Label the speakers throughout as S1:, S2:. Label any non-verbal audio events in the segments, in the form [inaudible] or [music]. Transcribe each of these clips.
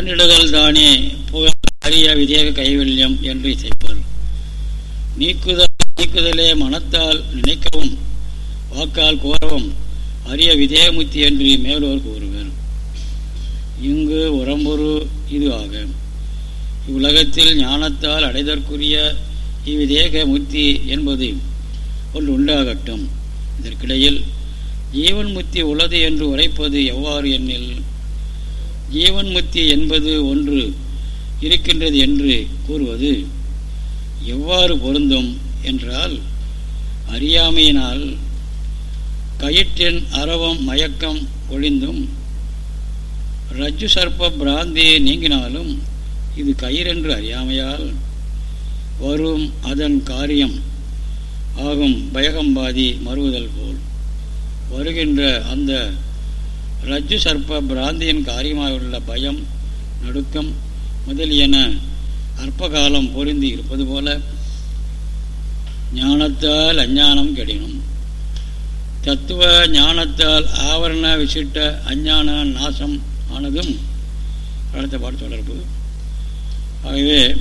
S1: அகன்றிடுதல் தானே. புகழ் அரிய விதேக கைவல்யம் என்று இசைப்பர். நீக்குதல் நீக்குதலே மனத்தால் நினைக்கவும் வாக்கால் கோரவும் அரிய விதேகமுத்தி என்று மேலோர் கூறுவர். இங்கு உரம்பொரு இது ஆகும் இவ்வுலகத்தில் ஞானத்தால் அடைதற்குரிய இவ்விதேக முத்தி என்பது ஒன்று உண்டாகட்டும். இதற்கிடையில் ஜீவன் முத்தி உள்ளது என்று உரைப்பது எவ்வாறு என்னில் ஜீவன் முத்தி என்பது ஒன்று இருக்கின்றது என்று கூறுவது. எவ்வாறு பொருந்தும் என்றால் அறியாமையினால் கயிற்றின் அரவம் மயக்கம் ஒழிந்தும் ரஜ்ஜு சர்ப்ப பிராந்தி நீங்கினாலும் இது கயிறென்று அறியாமையால் வரும் அதன் காரியம் ஆகும் பயகம்பாதி மறுவுதல் போல். வருகின்ற அந்த ரஜ்ஜு சர்ப்ப பிராந்தியின் காரியமாக உள்ள பயம் நடுக்கம் முதலியன அற்பகாலம் பொருந்தி இருப்பது போல ஞானத்தால் அஞ்ஞானம் கெடினும். தத்துவ ஞானத்தால் ஆவரண விசிட்ட அஞ்ஞான நாசம் ஆனதும் அடுத்த பாட்டு தொடர்பு. ஆகவே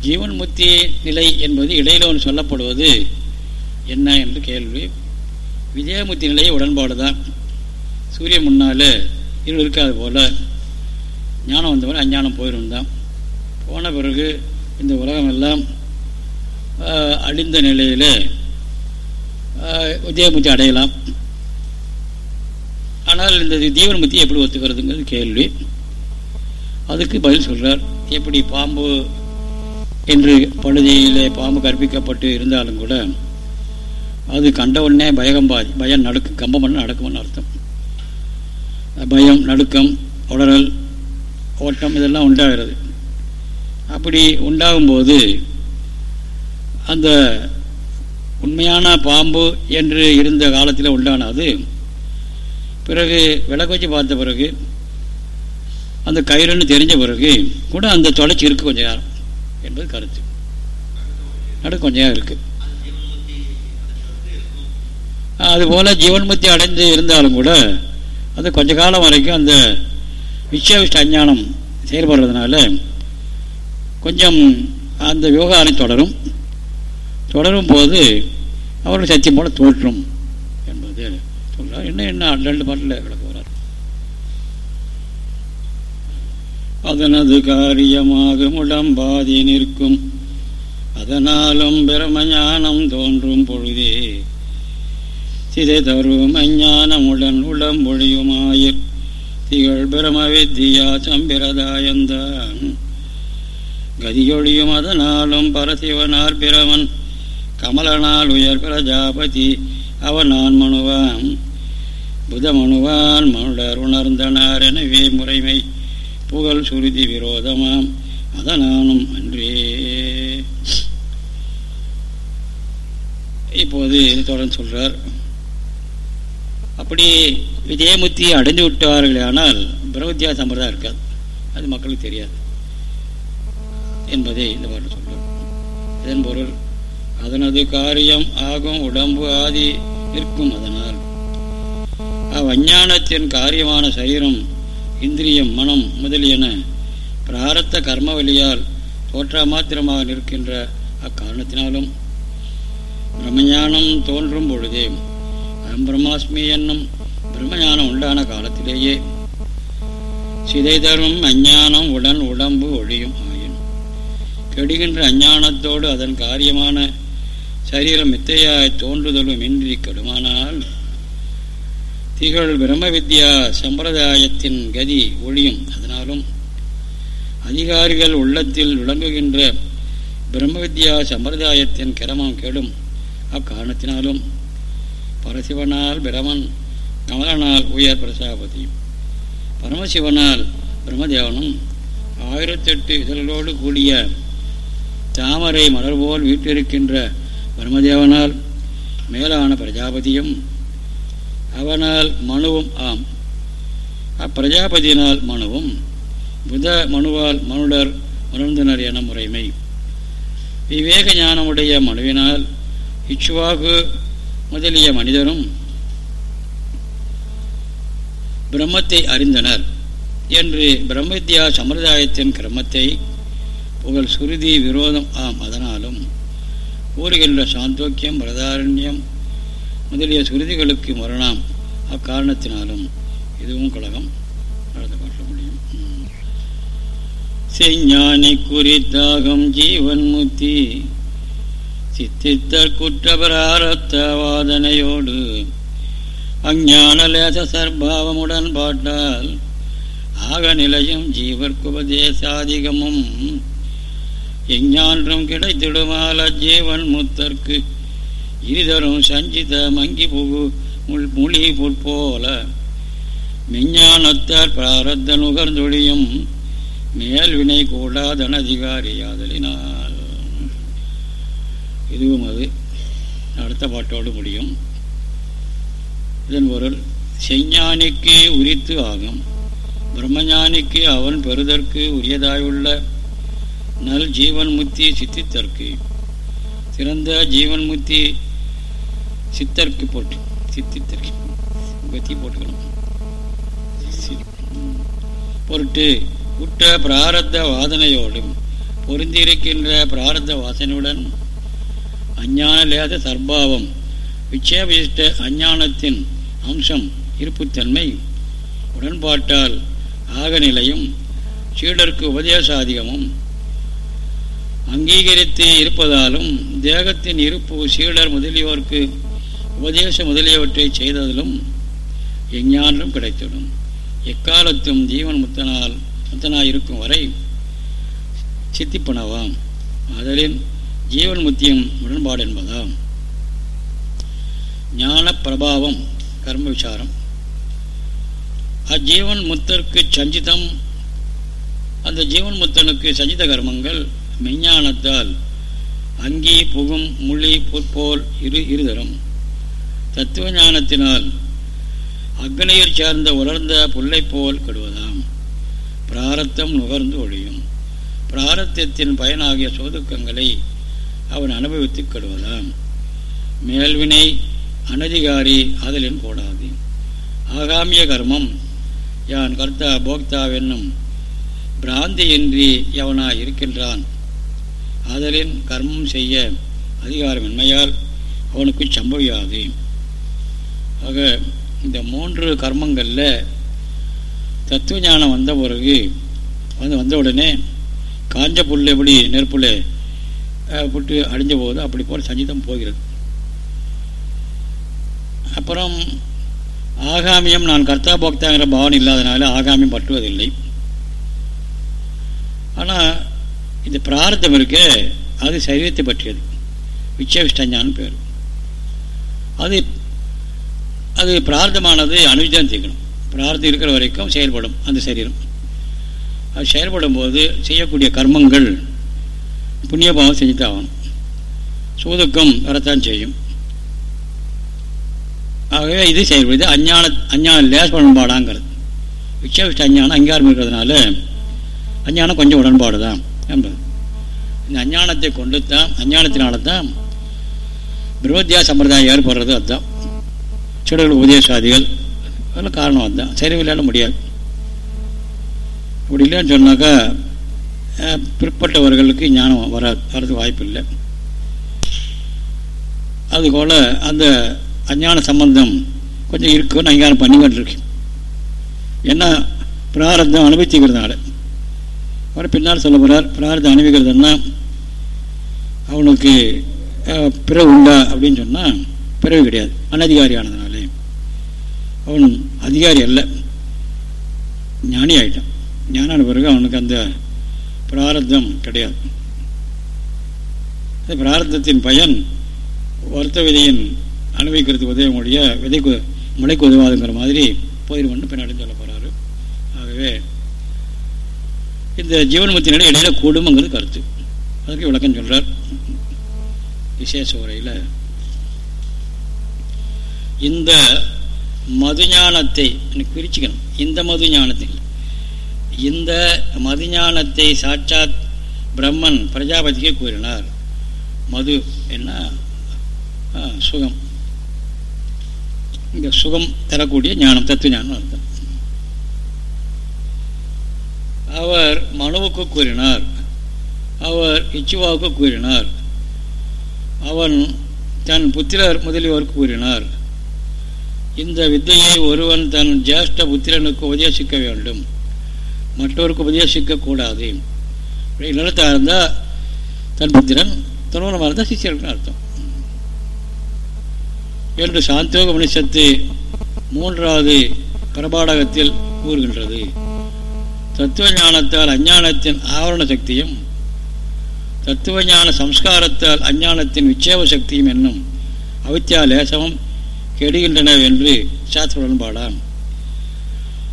S1: ஜீவன் முத்தி நிலை என்பது இடையில ஒன்று சொல்லப்படுவது என்ன என்று கேள்வி. விஜயமுத்தி நிலையை உடன்பாடு தான் சூரியன் முன்னால் இருள் இருக்காது போல். ஞானம் வந்தவரை அஞ்ஞானம் போயிடும் தான். போன பிறகு இந்த உலகம் எல்லாம் அழிந்த நிலையில் விஜயமுத்தி அடையலாம். ஆனால் இந்த ஜீவன் எப்படி ஒத்துக்கிறதுங்கிறது கேள்வி. அதுக்கு பதில் சொல்கிறார் எப்படி பாம்பு என்று பழுதியிலே பாம்பு கற்பிக்கப்பட்டு இருந்தாலும் கூட அது கண்ட உடனே பயகம்பாதி பயம் நடக்கும் கம்பம் பண்ண நடக்கும்னு அர்த்தம். பயம் நடுக்கம் உடறல் ஓட்டம் இதெல்லாம் உண்டாகிறது. அப்படி உண்டாகும்போது அந்த உண்மையான பாம்பு என்று இருந்த காலத்தில் உண்டானது. பிறகு விளக்கு வச்சு பார்த்த பிறகு அந்த கயிறுன்னு தெரிஞ்ச பிறகு கூட அந்த தொலைச்சி இருக்குது கொஞ்சம் நேரம் என்பது கருத்து. நடு கொஞ்ச நேரம் இருக்குது அதுபோல் ஜீவன்முத்தி அடைந்து இருந்தாலும் கூட அது கொஞ்ச காலம் வரைக்கும் அந்த விஸ்வவிஷ்ட அஞ்ஞானம் செயல்படுறதுனால கொஞ்சம் அந்த விவகாரம் தொடரும். தொடரும் போது அவர்கள் சத்தியம் போல தோற்றும் என்பது சொல்கிறார் என்ன என்ன ரெண்டு பாட்டில் விளக்க போகிறார் அதனது காரியமாக உடம்பாதி நிற்கும். அதனாலும் பிரமஞானம் தோன்றும் பொழுதே சிதை தரும் அஞ்ஞானமுடன் உடம்பொழியுமாயிர் திகழ் பிரம வித்தியா சம்பிரதாயந்தான். கதியொழியும் அதனாலும் பரசிவனார் பிரமன். கமலனால் உயர் பிரஜாபதி அவனான் மனுவான் புதமனுவான் மனுடர் உணர்ந்தனார் எனவே முறைமை புகழ் சுருதி விரோதமாம். அதனானும் அன்றே. இப்போது தொடர்ந்து சொல்றார். அப்படி விஜயமுத்தி அடைஞ்சு விட்டார்களே ஆனால் பிரம்மத்தியா சம்பிரதாயம் இருக்காது. அது மக்களுக்கு தெரியாது என்பதை இந்த பாட்டு சொல்லும் இதன் பொருள் அதனது காரியம் ஆகும் உடம்பு ஆதி நிற்கும் அதனால். அவ்வஞானத்தின் காரியமான சரீரம் இந்திரியம் மனம் முதலியன பிராரத்த கர்ம வழியால் தோற்ற மாத்திரமாக நிற்கின்ற அக்காரணத்தினாலும் பிரம்மஞானம் தோன்றும் பொழுதே அகம் பிரம்மாஸ்மி என்னும் பிரம்மஞானம் உண்டான காலத்திலேயே சிதை தரும் அஞ்ஞானம் உடன் உடம்பு ஒழியும் ஆயின். கெடுகின்ற அஞ்ஞானத்தோடு அதன் காரியமான சரீரம் மித்தையாய் தோன்றுதலும் இன்றி கெடுமானால் திகழ் பிரம்ம வித்யா சம்பிரதாயத்தின் கதி ஒழியும். அதனாலும் அதிகாரிகள் உள்ளத்தில் விளங்குகின்ற பிரம்ம வித்யா சம்பிரதாயத்தின் கிரமம் கெடும். அக்காரணத்தினாலும் பரசிவனால் பிரமன் கமலனால் உயர் பிரசாபதியும் பரமசிவனால் பிரம்மதேவனும் ஆயிரத்தெட்டு இதழ்களோடு கூடிய தாமரை மலர் போல் வீட்டிருக்கின்ற பிரம்மதேவனால் மேலான பிரஜாபதியும் அவனால் மனுவும் ஆம். அப்பிரஜாபதியினால் மனுவும் புத மனுவால் மனுடர் உணர்ந்தனர் என முறைமை. விவேக ஞானமுடைய மனுவினால் இச்சுவாகு முதலிய மனிதரும் பிரம்மத்தை அறிந்தனர் என்று பிரம்மவித்யா சம்பிரதாயத்தின் கிரமத்தை புகழ் சுருதி விரோதம் ஆம். அதனாலும் கூறுகின்ற சாந்தோக்கியம் பிரதாரண்யம் முதலிய சுருதிகளுக்கு மரணம் அக்காரணத்தினாலும் இதுவும் கழகம் நடத்த முடியும். செஞ்ஞானி குறித்தாகம் ஜீவன் முத்தி சித்தித்தர் குற்றபராரத்தவாதனையோடு அஞ்ஞான லேச சர்பாவமுடன் பாட்டால் ஆக நிலையும் ஜீவர்க்குபதேசாதிகமும் எஞ்ஞான்றும் கிடைத்திடுமால ஜீவன் முத்தற்கு இருதரும் சஞ்சித மங்கி புகு முள் மொழி புற்போல மெஞ்ஞானத்தார் பிராரத்த நுகர்ந்தொழியும் மேல்வினை கூடாதன அதிகாரியாதலினார் இதுவும் அது. அடுத்த பாட்டோடு முடியும். இதன் பொருள் செஞ்ஞானிக்கு உரித்து ஆகும். பிரம்மஞானிக்கு அவன் பெறுதற்கு உரியதாயுள்ள நல் ஜீவன் முத்தி சித்தித்தற்கு. சிறந்த ஜீவன் முத்தி சித்தற்கு போட்டு சித்தித்தற்கு கத்தி போட்டுக்கணும். பொருட்டு உட்ட பிராரத்த வாதனையோடும் பொருந்திருக்கின்ற பிராரத்த வாசனையுடன் அஞ்ஞான லேத சர்பாவம். விட்சேபிஷ்ட அஞ்ஞானத்தின் அம்சம் இருப்புத்தன்மை. உடன்பாட்டால் ஆகநிலையும் சீடருக்கு உபதேசாதிகமும். அங்கீகரித்து இருப்பதாலும் தேகத்தின் இருப்பு சீடர் முதலியோருக்கு உபதேச முதலியவற்றை செய்ததிலும் எஞ்ஞானம் கிடைத்திடும் எக்காலத்தும் ஜீவன் முத்தனால் முத்தனாயிருக்கும் வரை சித்திப்பனவாம். அதலின் ஜீவன் முத்தியம் உடன்பாடு என்பதாம். ஞான பிரபாவம் கர்ம விசாரம். அஜீவன் முத்தருக்கு சஞ்சிதம். அந்த ஜீவன் முத்தனுக்கு சஞ்சித கர்மங்கள் மெஞ்ஞானத்தால் அங்கி புகும் முள்ளி பொற்போல் இரு இருதரும். தத்துவ ஞானத்தினால் அக்னியில் சேர்ந்த உலர்ந்த புல்லை போல் கெடுவதாம். பிராரத்தம் நுகர்ந்து ஒழியும். பிராரத்தின் பயனாகிய சோதுக்கங்களை அவன் அனுபவித்து கெடுவதாம். மேல்வினை அனதிகாரி அதலின் கூடாது. ஆகாமிய கர்மம் யான் கர்த்தா போக்தாவென்னும் பிராந்தியின்றி எவனாய் இருக்கின்றான். ஆதலின் கர்மம் செய்ய அதிகாரமின்மையால் அவனுக்கு சம்பவியாது. ஆக இந்த மூன்று கர்மங்களில் தத்துவ ஞானம் வந்த பிறகு வந்து வந்த உடனே காஞ்ச புல் எப்படி நெருப்புல புட்டு அழிஞ்ச போது அப்படி போல் சஞ்சிதம் போகிறது. அப்புறம் ஆகாமியம் நான் கர்த்தா போக்தாங்கிற பாவனை இல்லாதனால ஆகாமியம் பற்றுவதில்லை. ஆனால் இந்த பிரார்த்தம் இருக்கு அது சரீரத்தை பற்றியது. விச்சவிஷ்டஞ்சான்னு பேர். அது அது பிரார்த்தமானது அனுஜம் தீர்க்கணும் பிரார்த்தம் இருக்கிற வரைக்கும் செயல்படும் அந்த சரீரம். அது செயல்படும் போது செய்யக்கூடிய கர்மங்கள் புண்ணியபாவம் செஞ்சுதான் ஆகணும். சூதுக்கம் வரத்தான் செய்யும். ஆகவே இது செயல்படுது. அஞ்ஞான அஞ்ஞான லேஸ் உடன்பாடாங்கிறது. விச்சவிஷ்ட அஞ்ஞானம் அங்கீகாரம் இருக்கிறதுனால அஞ்ஞானம் கொஞ்சம் உடன்பாடு தான் என்பது. இந்த அஞ்ஞானத்தை கொண்டு தான் அஞ்ஞானத்தினால தான் விரோத்தியா சம்பிரதாயம் ஏற்படுறது அதுதான். சிடர்கள் உபதேசாதிகள் அதெல்லாம் காரணம் அதுதான். சரி விளையாட முடியாது. அப்படி இல்லைன்னு சொன்னாக்கா பிற்பட்டவர்களுக்கு ஞானம் வராது வரது வாய்ப்பு இல்லை அதுபோல் அந்த அஞ்ஞான சம்பந்தம் கொஞ்சம் இருக்குன்னு அங்கீகாரம் பண்ணிக்கிட்டு இருக்கு ஏன்னா பிராரத்தம் அனுபவிச்சுக்கிறதுனால. அவர் பின்னால் சொல்ல போகிறார் பிராரதம் அனுபவிக்கிறதுன்னா அவனுக்கு பிறகு உண்டா அப்படின்னு சொன்னால் பிறகு கிடையாது. அனதிகாரி ஆனதுனாலே அவன் அதிகாரி அல்ல. ஞானி ஆகிட்டான் ஞானான பிறகு அவனுக்கு அந்த பிராரத்தம் கிடையாது. அந்த பிராரத்தத்தின் பயன் வருத்த விதையின் அனுபவிக்கிறதுக்கு உதவியுடைய விதைக்கு முளைக்கு உதவாதுங்கிற மாதிரி போயிடுவோம்னு பின்னாடி சொல்ல போகிறாரு ஆகவே இந்த ஜீவன்முத்தினுடைய இடையில கூடுமங்கிறது கருத்து. அதுக்கு விளக்கம் சொல்கிறார் விசேஷ உரையில் இந்த மதுஞானத்தை பிரிச்சுக்கணும். இந்த மது ஞானத்தை இந்த மதுஞானத்தை சாட்சாத் பிரம்மன் பிரஜாபதிக்கே கூறினார். மது என்ன? சுகம். இந்த சுகம் தரக்கூடிய ஞானம் தத்துவ ஞானம் அர்த்தம். அவர் மனுவுக்கு கூறினார். அவர் இச்சுவாவுக்கு கூறினார். அவன் தன் புத்திரர் முதலியோருக்கு கூறினார். இந்த வித்தையை ஒருவன் தன் ஜேஷ்ட புத்திரனுக்கு உபதேசிக்க வேண்டும். மற்றவருக்கு உபதேசிக்கக்கூடாது. கூடாது இருந்தால் தன் புத்திரன் தனுவனமாக இருந்தால் சிஷியர்கள் அர்த்தம். என்று சாந்தோக மனுஷத்து மூன்றாவது பிரபாடகத்தில் கூறுகின்றது. தத்துவ ஞானத்தால் அஞ்ஞானத்தின் ஆவரண சக்தியும் தத்துவ ஞான சம்ஸ்காரத்தால் அஞ்ஞானத்தின் விட்சேப சக்தியும் என்னும் அவித்தியா லேசமும் கெடுகின்றன என்று சாஸ்திர உடன்பாடாம்.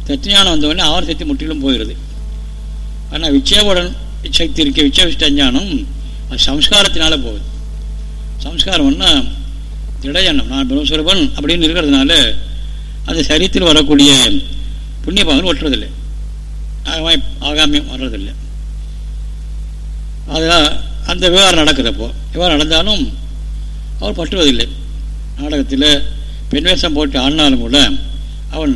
S1: தத்துவஞானம் வந்தவொடனே ஆவரண சக்தி முற்றிலும் போயிடுது ஆனால் விட்சேபுடன் சக்தி இருக்க விட்சேபிஷ்ட அது சம்ஸ்காரத்தினால போகுது. சம்ஸ்காரம்னா திடயண்ணம் நான் பிரம்மஸ்வரூபன் அப்படின்னு இருக்கிறதுனால அந்த சரீரத்தில் வரக்கூடிய புண்ணிய பாகங்கள் ஒட்டுறதில்லை. ஆகாமியம் வர்றதில்லை. அதுதான் அந்த விவகாரம் நடக்குது அப்போது விவகாரம் நடந்தாலும் அவர் பற்றுவதில்லை. நாடகத்தில் பெண் வேஷம் போட்டு ஆடினாலும் கூட அவன்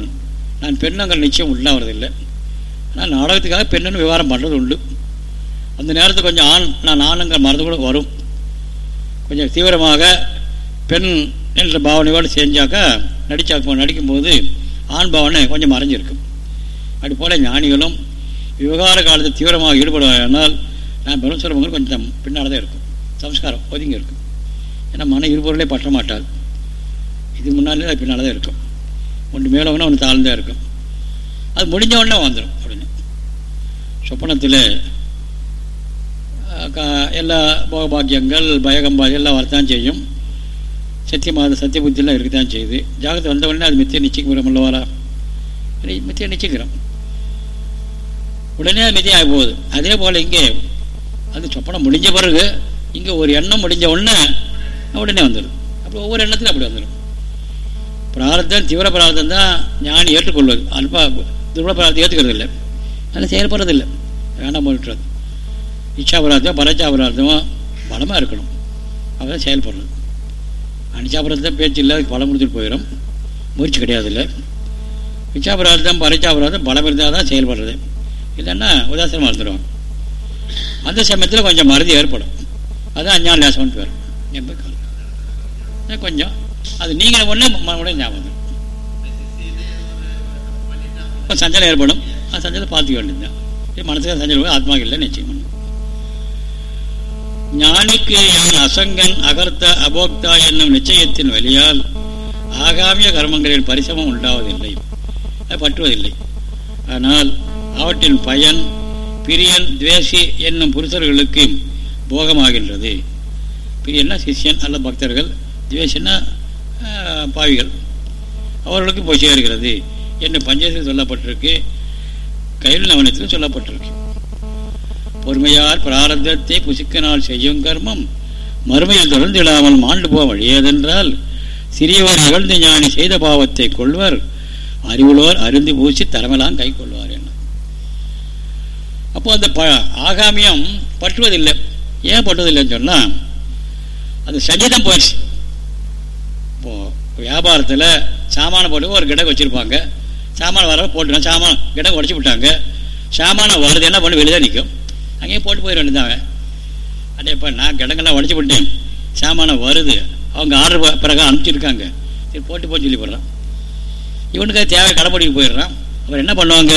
S1: நான் பெண்ணங்கள் நிச்சயம் உண்டாகிறதில்லை ஆனால் நாடகத்துக்காக பெண்ணுன்னு விவகாரம் பண்ணுறது உண்டு அந்த நேரத்தில் கொஞ்சம் ஆண் நான் ஆணுங்கிற மருந்து கூட வரும். கொஞ்சம் தீவிரமாக பெண் என்ற பாவனையோடு செஞ்சாக்கா நடிச்சா நடிக்கும்போது ஆண் பாவனை கொஞ்சம் மறைஞ்சிருக்கும். அப்படி போல் ஞானிகளும் விவகார காலத்தில் தீவிரமாக ஈடுபடுவானால் நான் பிரம்மஸ்வரங்கள் கொஞ்சம் பின்னால் தான் இருக்கும். சம்ஸ்காரம் ஒதுங்கி இருக்கும். ஏன்னா மன இருபொருளே பற்ற மாட்டாள் இது முன்னாலே அது பின்னால் தான் இருக்கும். ஒன்று மேலே ஒன்று ஒன்று தாழ்ந்தான் இருக்கும். அது முடிஞ்ச உடனே வந்துடும் அப்படின்னு சொப்பனத்தில் எல்லா போகபாக்கியங்கள் பயகம்பாதி எல்லாம் வரத்தான் செய்யும். சத்தியமாத சத்திய புத்தியெல்லாம் இருக்கத்தான் செய்யுது. ஜாகத்தை வந்த உடனே அது மித்திய நிச்சயிக்கிறோம் அல்லவாரா? மித்திய நிச்சயிக்கிறோம். உடனே அது மித்தியம் ஆகி போகுது. அதே போல் இங்கே அது சொப்பனம் முடிஞ்ச பிறகு இங்கே ஒரு எண்ணம் முடிஞ்ச உடனே உடனே வந்துடும் அப்போ ஒவ்வொரு எண்ணத்துலையும் அப்படி வந்துடும் பிரார்த்தம் தீவிர பிரார்த்தம் தான் ஞானி ஏற்றுக்கொள்வது. அல்பா துர்பல பிரார்த்தம் ஏற்றுக்கிறது இல்லை அதில் செயல்படுறது இல்லை வேண்டாம் போட்டுறது இச்சாபராதம் பரச்சாபராதம் பலமாக இருக்கணும். அப்பதான் செயல்படுறது. அனிச்சாபராதம் பேச்சு இல்லை அதுக்கு பலம் முடிச்சுட்டு போயிடும் முயற்சி கிடையாது இல்லை இச்சாபராதம் பரச்சாபராதம் பலம் இருந்தால் தான் செயல்படுறது. இல்லைன்னா உதாசனமாக இருந்துடுவாங்க அந்த சமயத்தில் கொஞ்சம் மருதி ஏற்படும். அதுதான் அஞ்ஞான லேசம்னு பேர் என்பது கொஞ்சம் அது நீங்கள் ஒன்று உடனே ஞாபகம். சஞ்சலம் ஏற்படும். அது சஞ்சலம் பார்த்துக்க வேண்டியதுதான். மனசுக்கு சஞ்சலம் ஆத்மா இல்லை நிச்சயம் ஞானிக்கு அசங்கன் அகர்த்த அபோக்தா என்னும் நிச்சயத்தின் வழியால் ஆகாமிய கர்மங்களில் பரிசமம் உண்டாவதில்லை. அது பற்றுவதில்லை. ஆனால் அவற்றின் பயன் பிரியன் துவேசி என்னும் புருஷர்களுக்கு போகமாகின்றது. பிரியன்னா சிஷ்யன் அல்ல பக்தர்கள். துவேசின்னா பாவிகள். அவர்களுக்கு போய் சேர்கிறது. என்று பஞ்சத்தில் சொல்லப்பட்டிருக்கு? கையில் நவனத்திலும் சொல்லப்பட்டிருக்கு. பொறுமையார் பிராரத்தத்தை புசிக்கனால் செய்யும் கர்மம் மறுமையில் தொடர்ந்து இல்லாமல் மாண்டு போக வழியதென்றால் சிறியவர் இகழ்ந்து ஞானி செய்த பாவத்தை கொள்வர். அறிவுளோர் அருந்து பூசி தரமெல்லாம் கை கொள்வார் என்ன அப்போ அந்த ப ஆகாமியம் பற்றுவதில்லை. ஏன் பற்றுவதில்லைன்னு சொன்னால் அது சஜிதம் போயிடுச்சு. வியாபாரத்தில் சாமான போட்டு ஒரு கிடக்கு வச்சுருப்பாங்க. சாமான வர போட்டுனா சாமான் கிடக்கு உடச்சி விட்டாங்க. சாமானம் வருது என்ன பண்ணி வெளியே நிற்கும் அங்கேயும் போட்டு போயிட வேண்டியதாங்க அதே இப்போ நான் கிடங்கெல்லாம் உடச்சி விட்டேன். சாமானம் வருது. அவங்க ஆர்டர் பிறகு அனுப்பிச்சிருக்காங்க. சரி போட்டு போட்டு சொல்லி போடுறான். இவனுக்கு தேவை கடைப்பிடிக்கு போயிடுறான். அப்புறம் என்ன பண்ணுவாங்க?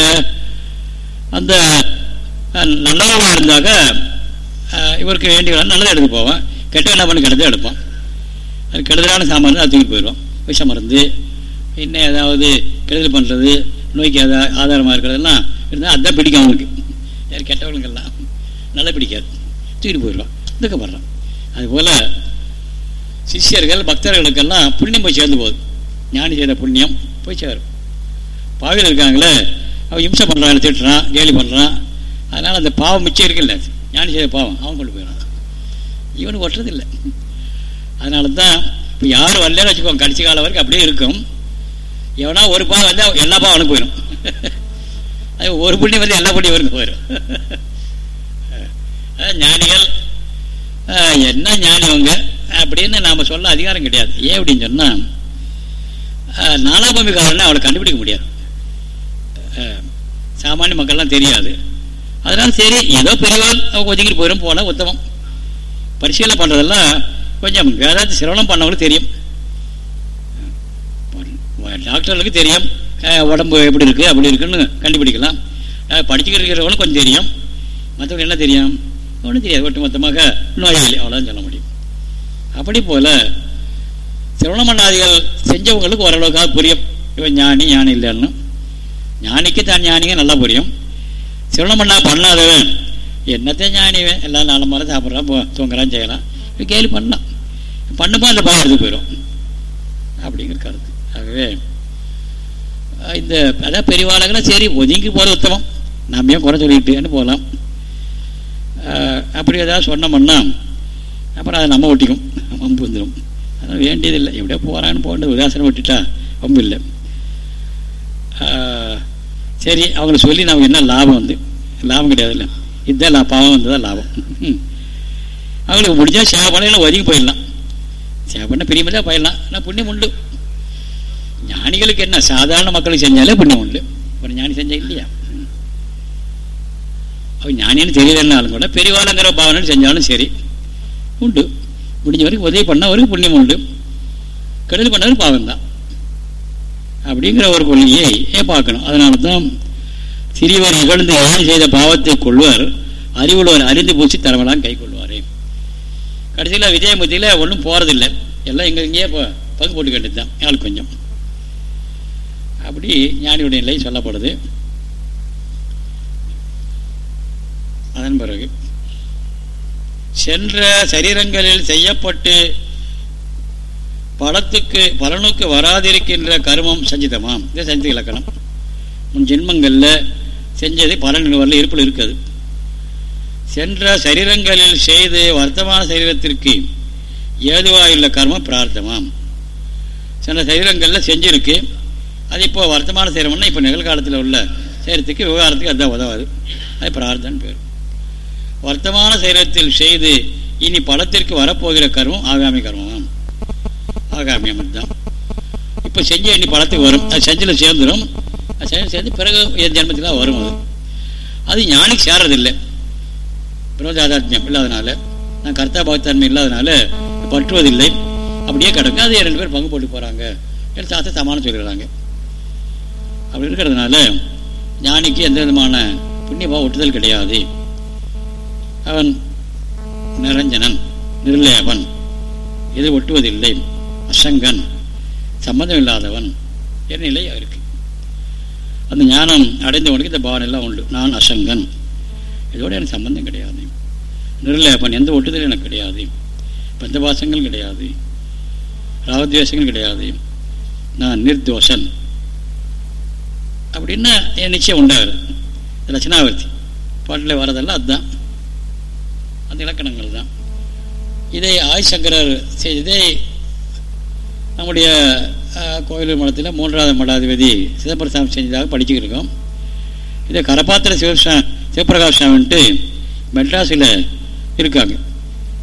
S1: அந்த நல்லவங்க இருந்தாக்க இவருக்கு வேண்டிய நல்லதை எடுத்து போவான். கெட்ட என்ன பண்ணி கெட்டதை எடுப்பான். அது கெடுதலான சாமான் அது தூக்கி போயிடுவான். விஷ மருந்து இன்னும் ஏதாவது கெடுதல் பண்ணுறது நோய்க்கு ஏதாவது ஆதாரமாக இருக்கிறதெல்லாம் இருந்தால் அதுதான் பிடிக்கும் அவனுக்கு. யார் கெட்டவனுங்கெல்லாம் நல்லா பிடிக்காது. தூக்கிட்டு போயிடுவான். துக்கப்படுறான் அதுபோல் சிஷியர்கள் பக்தர்களுக்கெல்லாம் புண்ணியம் போய் சேர்ந்து போகுது. ஞானி செய்த புண்ணியம் போய் சேரும். பாவியில் இருக்காங்களே அவன் இம்சை பண்ணுறான் திட்டுறான் கேலி பண்ணுறான் அதனால் அந்த பாவம் மிச்சம் இருக்குல்ல ஞானி செய்த பாவம் அவன் கொண்டு போயிடறான். இவனுக்கு ஒட்டுறதில்லை. அதனால தான் யாரும் வரலன்னு வச்சுக்கோங்க கடைசி காலம் வரைக்கும் அப்படியே இருக்கும். எவனா ஒரு பாவம் வந்தால் எல்லா பாவம் அவனுக்கு போயிடும் அது ஒரு புண்ணியம் வந்து எல்லா புண்ணியம் வரும் போயிடும் ஞானிகள் என்ன ஞானிவங்க அப்படின்னு நாம் சொல்ல அதிகாரம் கிடையாது. ஏன் அப்படின்னு சொன்னால் நாலாபமிக்காரன்னு அவளை கண்டுபிடிக்க முடியாது. சாமானிய மக்கள்லாம் தெரியாது. அதனால சரி ஏதோ பெரியவாள் ஒதுங்கிட்டு போயிடும் போல உத்தமம். பரிசீலனை பண்ணுறதெல்லாம் கொஞ்சம் வேதாந்த சிரவணம் பண்ணவங்களுக்கு தெரியும். டாக்டர்களுக்கு தெரியும். உடம்பு எப்படி இருக்குது அப்படி இருக்குன்னு கண்டுபிடிக்கலாம். படிச்சுக்கிட்டு இருக்கிறவனுக்கு கொஞ்சம் தெரியும். மற்றவங்க என்ன தெரியும்? ஒன்றும் தெரியாது. ஒட்டு மொத்தமாக நோயாளி அவ்வளோதான் சொல்ல முடியும். அப்படி போல் சிரவண மன்னாதிகள் செஞ்சவங்களுக்கு ஓரளவுக்காக புரியும். இவன் ஞானி ஞானி இல்லைன்னு. ஞானிக்கு தான் ஞானிங்க நல்லா புரியும். சிரவண பண்ணா பண்ணாதவன். என்னத்தையும் ஞானிவன்? எல்லாம் நாலு முறை சாப்பிட்றான் தூங்குறான் செய்யலாம். கேள்வி பண்ணலாம். பண்ணுமா அந்த பயம் எடுத்து போயிடும் அப்படிங்கிற கருத்து. ஆகவே இந்த அதான் பெரியவாளங்களா சரி ஒதுங்கி போகிற உத்தமம். நம்ம ஏன் குறை சொல்லிட்டுன்னு போகலாம் அப்படி ஏதாவது சொன்னோம்னா அப்புறம் அதை நம்ம ஒட்டிக்கும். வம்பு வந்துடும் அதனால் வேண்டியதில்லை. எப்படியோ போகிறான்னு போகிறது உதாசனம் விட்டுட்டா வம்பு இல்லை. சரி அவங்கள சொல்லி நமக்கு என்ன லாபம் வந்து? லாபம் கிடையாதுல்ல இதுதான் பாவம் வந்ததான் லாபம். அவங்களுக்கு முடிஞ்சால் சேவை பண்ண ஒதுங்கி போயிடலாம். சேவை பண்ண பிரியமில்லை ஆனால் புண்ணியம் உண்டு. ஞானிகளுக்கு என்ன? சாதாரண மக்களுக்கு செஞ்சாலே புண்ணியம் உண்டு. ஒரு ஞானி செஞ்சா இல்லையா? அவன் ஞானின்னு தெரியலன்னாலும் கூட பெரியவாளுங்கிற பாவனை செஞ்சாலும் சரி. உண்டு. முடிஞ்ச வரைக்கும் உதவி பண்ணவருக்கு புண்ணியம் உண்டு. கெடுதல் பண்ணவர் பாவம் தான். அப்படிங்கிற ஒரு கொள்கையை பார்க்கணும்? அதனால தான் சிறியவர் இகழ்ந்து யானை செய்த பாவத்தை கொள்வார் அறிவுள்ளவர் அறிந்து பூச்சி தரவெல்லாம் கை கொள்வார் கடைசியில் விஜயமுத்தியில் ஒன்றும் போகிறதில்லை எல்லாம் எங்கே இங்கேயே பங்கு போட்டு கேட்டது தான் ஆள் கொஞ்சம். அப்படி ஞானியுடைய நிலை சொல்லப்படுது. அதன் பிறகு சென்ற சரீரங்களில் செய்யப்பட்டு பலத்துக்கு பலனுக்கு வராதிருக்கின்ற கருமம் சஞ்சிதமாம். இதை சஞ்சித இலக்கணம். முன் ஜென்மங்களில் செஞ்சது பலன் வரல இருப்பில் இருக்காது. சென்ற சரீரங்களில் செய்து வர்த்தமான சரீரத்திற்கு ஏதுவாயுள்ள கர்மம் பிரார்த்தமாம். சென்ற சரீரங்களில் செஞ்சிருக்கு. அது இப்போ வர்த்தமான சரீரம்னா இப்போ நிகழ்காலத்தில் உள்ள சரீரத்துக்கு விவகாரத்துக்கு அதுதான் உதவாது. அது பிரார்த்தன் பேர். வர்த்தமான சரீரத்தில் செய்து இனி பலத்திற்கு வரப்போகிற கர்மம் ஆகாமி கர்மம் ஆகாமி தான் இப்போ செஞ்ச இனி பலத்துக்கு வரும். அது செஞ்சில் சேர்ந்துடும் அது செஞ்சு சேர்ந்து பிறகு என் ஜென்மத்துக்கு வரும் அது. அது ஞானிக்கு சேரதில்லை பிரம்மதாதாத்மியம் இல்லாதனால நான் கர்த்தா பகத்தன்மை இல்லாதனால பற்றுவதில்லை. அப்படியே கிடக்கு. அதை ரெண்டு பேர் பங்கு போட்டு போகிறாங்க என் சாஸ்திர சமானம் சொல்லிடுறாங்க அப்படி இருக்கிறதுனால ஞானிக்கு எந்த விதமான புண்ணியபாவ ஒட்டுதல் கிடையாது. அவன் நிரஞ்சனன் நிர்லேபன். எது ஒட்டுவதில்லை. அசங்கன் சம்மந்தம் இல்லாதவன் என் நிலை இருக்கு அந்த ஞானம் அடைந்தவனுக்கு இந்த பாவனை எல்லாம் உண்டு. நான் அசங்கன். இதோட எனக்கு சம்பந்தம் கிடையாது. நிர்லேபன் எந்த ஒட்டுதலும் எனக்கு கிடையாது. பஞ்சபாசங்கள் கிடையாது. ராகத்வேஷங்கள் கிடையாது. நான் நிர்தோஷன். அப்படின்னா என் நிச்சயம் உண்டாகுது? ரச்சனாவர்த்தி. பாட்டில் வரதெல்லாம் அதுதான். அந்த இலக்கணங்கள் தான். இதை ஆய்சங்கரர் செய்ததை நம்முடைய கோயில் மடத்தில் மூன்றாவது மடாதிபதி சிதம்பரசாமி செஞ்சதாக படிச்சுக்கிட்டு இருக்கோம். இதை கரபாத்திர சிவசா சிவபிரகாஷ் சாமின்ட்டு மெட்ராஸில் இருக்காங்க.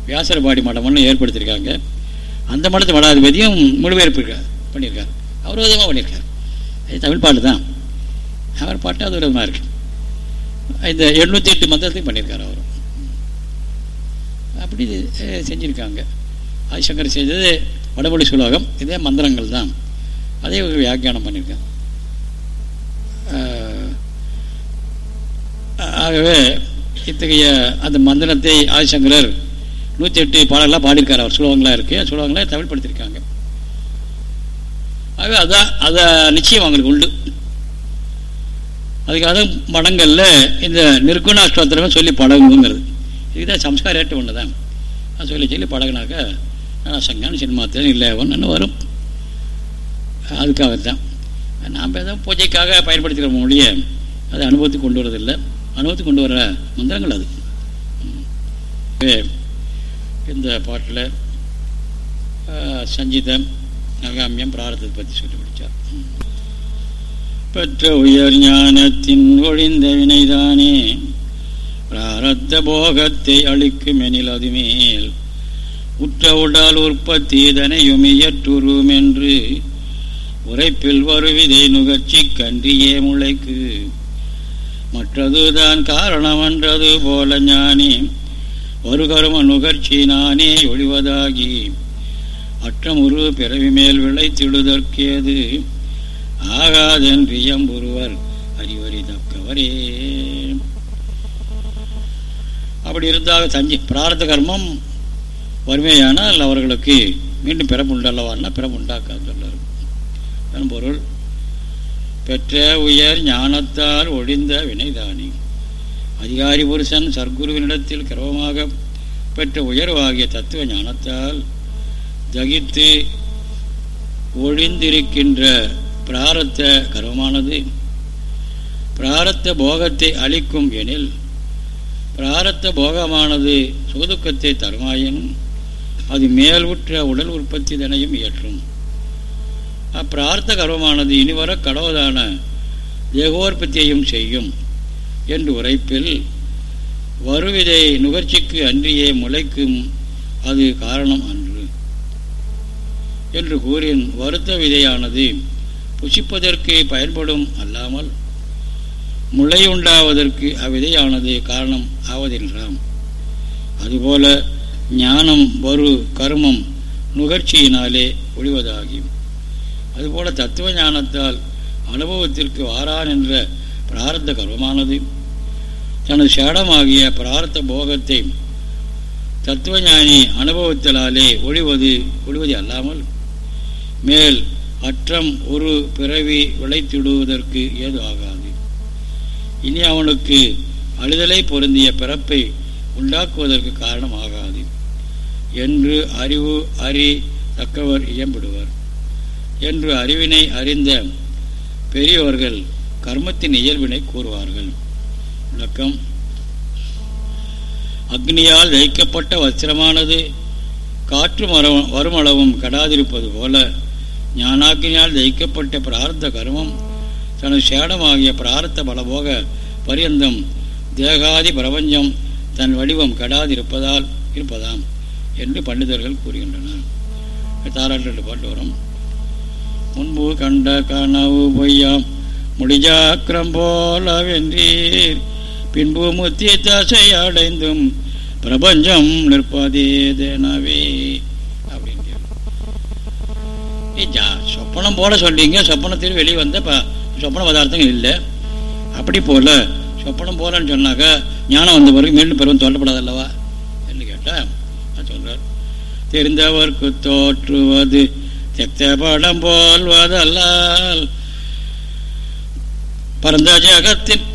S1: வியாசரபாடி மடம்னு ஏற்படுத்தியிருக்காங்க அந்த மடத்து மடாதிபதியும் மொழிபெயர்ப்பு பண்ணியிருக்கார். அவர் விதமாக பண்ணியிருக்கார். அது தமிழ் பாட்டு தான். அவர் பாட்டு அது விதமாக இருக்கு. இந்த எழுநூற்றி எட்டு மந்திரத்தையும் பண்ணியிருக்கார் அவர் அப்படி செஞ்சுருக்காங்க. ஆதிசங்கர் செய்தது வடமொழி சுலோகம் இதே மந்திரங்கள் தான். அதே ஒரு வியாக்கியானம் பண்ணியிருக்காங்க ஆகவே இத்தகைய அந்த மந்திரத்தை ஆதிசங்கரர் நூற்றி எட்டு பாடலாம் பாடியிருக்கார். அவர் சுலோகங்களாக இருக்குது சுலோகங்களாக தமிழ் படுத்திருக்காங்க. ஆகவே அதான் அதை நிச்சயம் அவங்களுக்கு உண்டு. அதுக்காக மடங்களில் இந்த நிர்குணாஷ்டோத்திரமே சொல்லி பழகுங்கிறது இதுதான் சம்ஸ்காரேட்டு ஒன்று தான் அது சொல்லி சொல்லி பழகினாக்கா சங்கான சினிமாத்திரம் இல்லைவன்னு வரும். அதுக்காகத்தான். நாம் எதுவும் பூஜைக்காக பயன்படுத்திக்கிற மொழியை அதை அனுபவத்துக்கு கொண்டு வரதில்லை. அனுபவத்துக்கு கொண்டு வர மந்திரங்கள் அது. இந்த பாட்டில் சஞ்சிதம் நகாமியம் பிராரத்தை பற்றி சொல்லி முடித்தார் பெற்ற உயர் ஞானத்தின் ஒழிந்த வினைதானே பிராரத்த போகத்தை அழிக்கும் எனில் அதுமேல் உற்ற உடல் உற்பத்தி இதனையுமியற்றுரும் என்று உரைப்பில் வருவிதை நுகர்ச்சி கன்றியே முளைக்கு. மற்றதுதான் காரணமன்றது போல ஞானி. ஒரு கரும நுகர்ச்சி நானே ஒழிவதாகி அற்றமுரு பிறவி மேல் விளைத்திடுதற்கேது. ஆகாதன் ஒருவர் அறிவறி தக்கவரே. அப்படி இருந்தால் தஞ்சி பிரார்த்த கர்மம் வறுமையானால் அவர்களுக்கு மீண்டும் பிறப்புண்டல்லவான்னா பிறப்புண்டாக்காது சொல்றார் பொருள் பெற்ற உயர் ஞானத்தால் ஒழிந்த வினைதானி. அதிகாரி புருஷன் சர்க்குருவினிடத்தில் கிரமமாக பெற்ற உயர்வாகிய தத்துவ ஞானத்தால் தகித்து ஒழிந்திருக்கின்ற பிராரத்த கர்மமானது பிராரத்த போகத்தை அளிக்கும் எனில் பிராரத்த போகமானது சுதுக்கத்தை தருமாயினும் அது மேல் உற்ற உடல் உற்பத்தி தனையும் இயற்றும். அப்பிரார்த்த கர்வமானது இனிவர கடவுளான தேகோற்பத்தியையும் செய்யும் என்று உரைப்பில் வருவிதை நுகர்ச்சிக்கு அன்றியே முளைக்கும் அது காரணம் அன்று என்று கூறின் வருத்த விதையானது புசிப்பதற்கு பயன்படும் அல்லாமல் முளை உண்டாவதற்கு அவ்விதையானது காரணம் ஆவதென்றாம். அதுபோல ஞானம் வரு கர்மம் நுகர்ச்சியினாலே ஒழிவதாகும் அதுபோல தத்துவ ஞானத்தால் அனுபவத்திற்கு வாரான் என்ற பிரார்த்த கர்வமானது தனது சேடமாகிய பிரார்த்த போகத்தை தத்துவஞானி அனுபவத்தினாலே ஒழிவது ஒழிவது அல்லாமல் மேல் அற்றம் ஒரு பிறவி விளைத்திடுவதற்கு ஏது ஆகாது. இனி அவனுக்கு அழுதலை பொருந்திய பிறப்பை உண்டாக்குவதற்கு காரணமாகாது என்று அறிவு அறி தக்கவர் இயம்பிடுவர். என்று அறிவினை அறிந்த பெரியவர்கள் கர்மத்தின் இயல்பினை கூறுவார்கள். விளக்கம். அக்னியால் வைக்கப்பட்ட வஸ்திரமானது காற்று மரம் வருமளவும் கடாதிருப்பது போல ஞானாக்னியால் தைக்கப்பட்ட பிரார்த்த கர்மம் தனது சேடமாகிய பிரார்த்த பலபோக பரியந்தம் தேகாதி பிரபஞ்சம் தன் வடிவம் கடாதிருப்பதால் இருப்பதாம் என்று பண்டிதர்கள் கூறுகின்றனர். தாராட்டு பாட்டு வரும். முன்பு கண்ட கனவு பொய்யாம். முடிஜாக்கிரம் போலவென்றீர் பின்பு முத்தி தசை அடைந்தும் பிரபஞ்சம் நிற்பதேதெனவே. அப்படின்னு சொப்பனம் போல சொல்றீங்க. சொப்பனத்தில் வெளியே வந்த சொப்பன பதார்த்தங்கள் இல்லை. அப்படி போல சொப்பனம் போலன்னு சொன்னாக்கா ஞானம் வந்த பிறகு மீண்டும் பெருவன் சொல்லப்படாதல்லவா என்று கேட்டால் நான் சொல்றார் தெரிந்தவர்க்கு தோற்றுவது தெத்த படம் போல்வதல்லால் பரந்த ஜெகத்தின்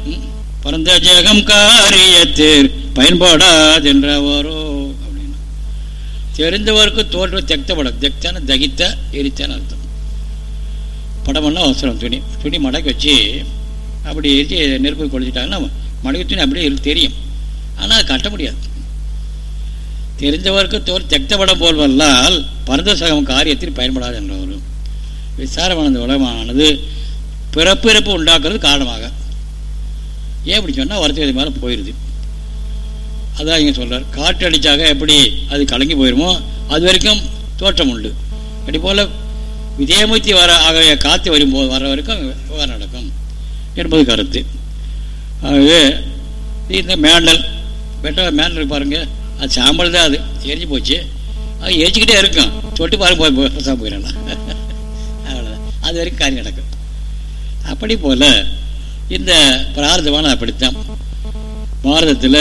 S1: பரந்த ஜெகம் காரியத்தில் பயன்படாதென்றவரோ அப்படின்னு. தெரிந்தவருக்கு தோற்று தெக்த படம் தெக்தான தகித்த எரித்தான அர்த்தம். படம்னா அவசரம் துணி துணி மடக்கி வச்சு அப்படி எரிச்சு நெருப்பு கொளுத்திட்டாங்கன்னா மடக்கு துணி அப்படியே தெரியும். ஆனால் கட்ட முடியாது. தெரிந்தவருக்கு தோல் தெக்த போல்வல்லால் பரந்த சகம் காரியத்தில் பயன்படாது என்றவர் விசாரமானது உலகமானது பிறப்பிறப்பு உண்டாக்குறது காரணமாக. ஏன் இப்படி சொன்னால் வருத்தம் மேலே போயிடுது அதான் இங்கே சொல்கிறார் காற்று அடித்தாக எப்படி அது கலங்கி போயிடுமோ அது வரைக்கும் தோற்றம் உண்டு. அப்படி போல் விஜயமூர்த்தி வர ஆக காற்று வரும்போது வர வரைக்கும் விவகாரம் நடக்கும் என்பது கருத்து. ஆகவே இந்த மேண்டல் பெட்ட மேண்டல் பாருங்கள் அது சாம்பல் தான் அது. எரிஞ்சு போச்சு. அது எரிச்சுக்கிட்டே இருக்கும் தொட்டு பாருங்க போய் போயிடலாம் அவ்வளோதான் அது வரைக்கும் காரியம் நடக்கும். அப்படி போல் இந்த பிரார்த்தமான அப்படித்தான். பாரதத்தில்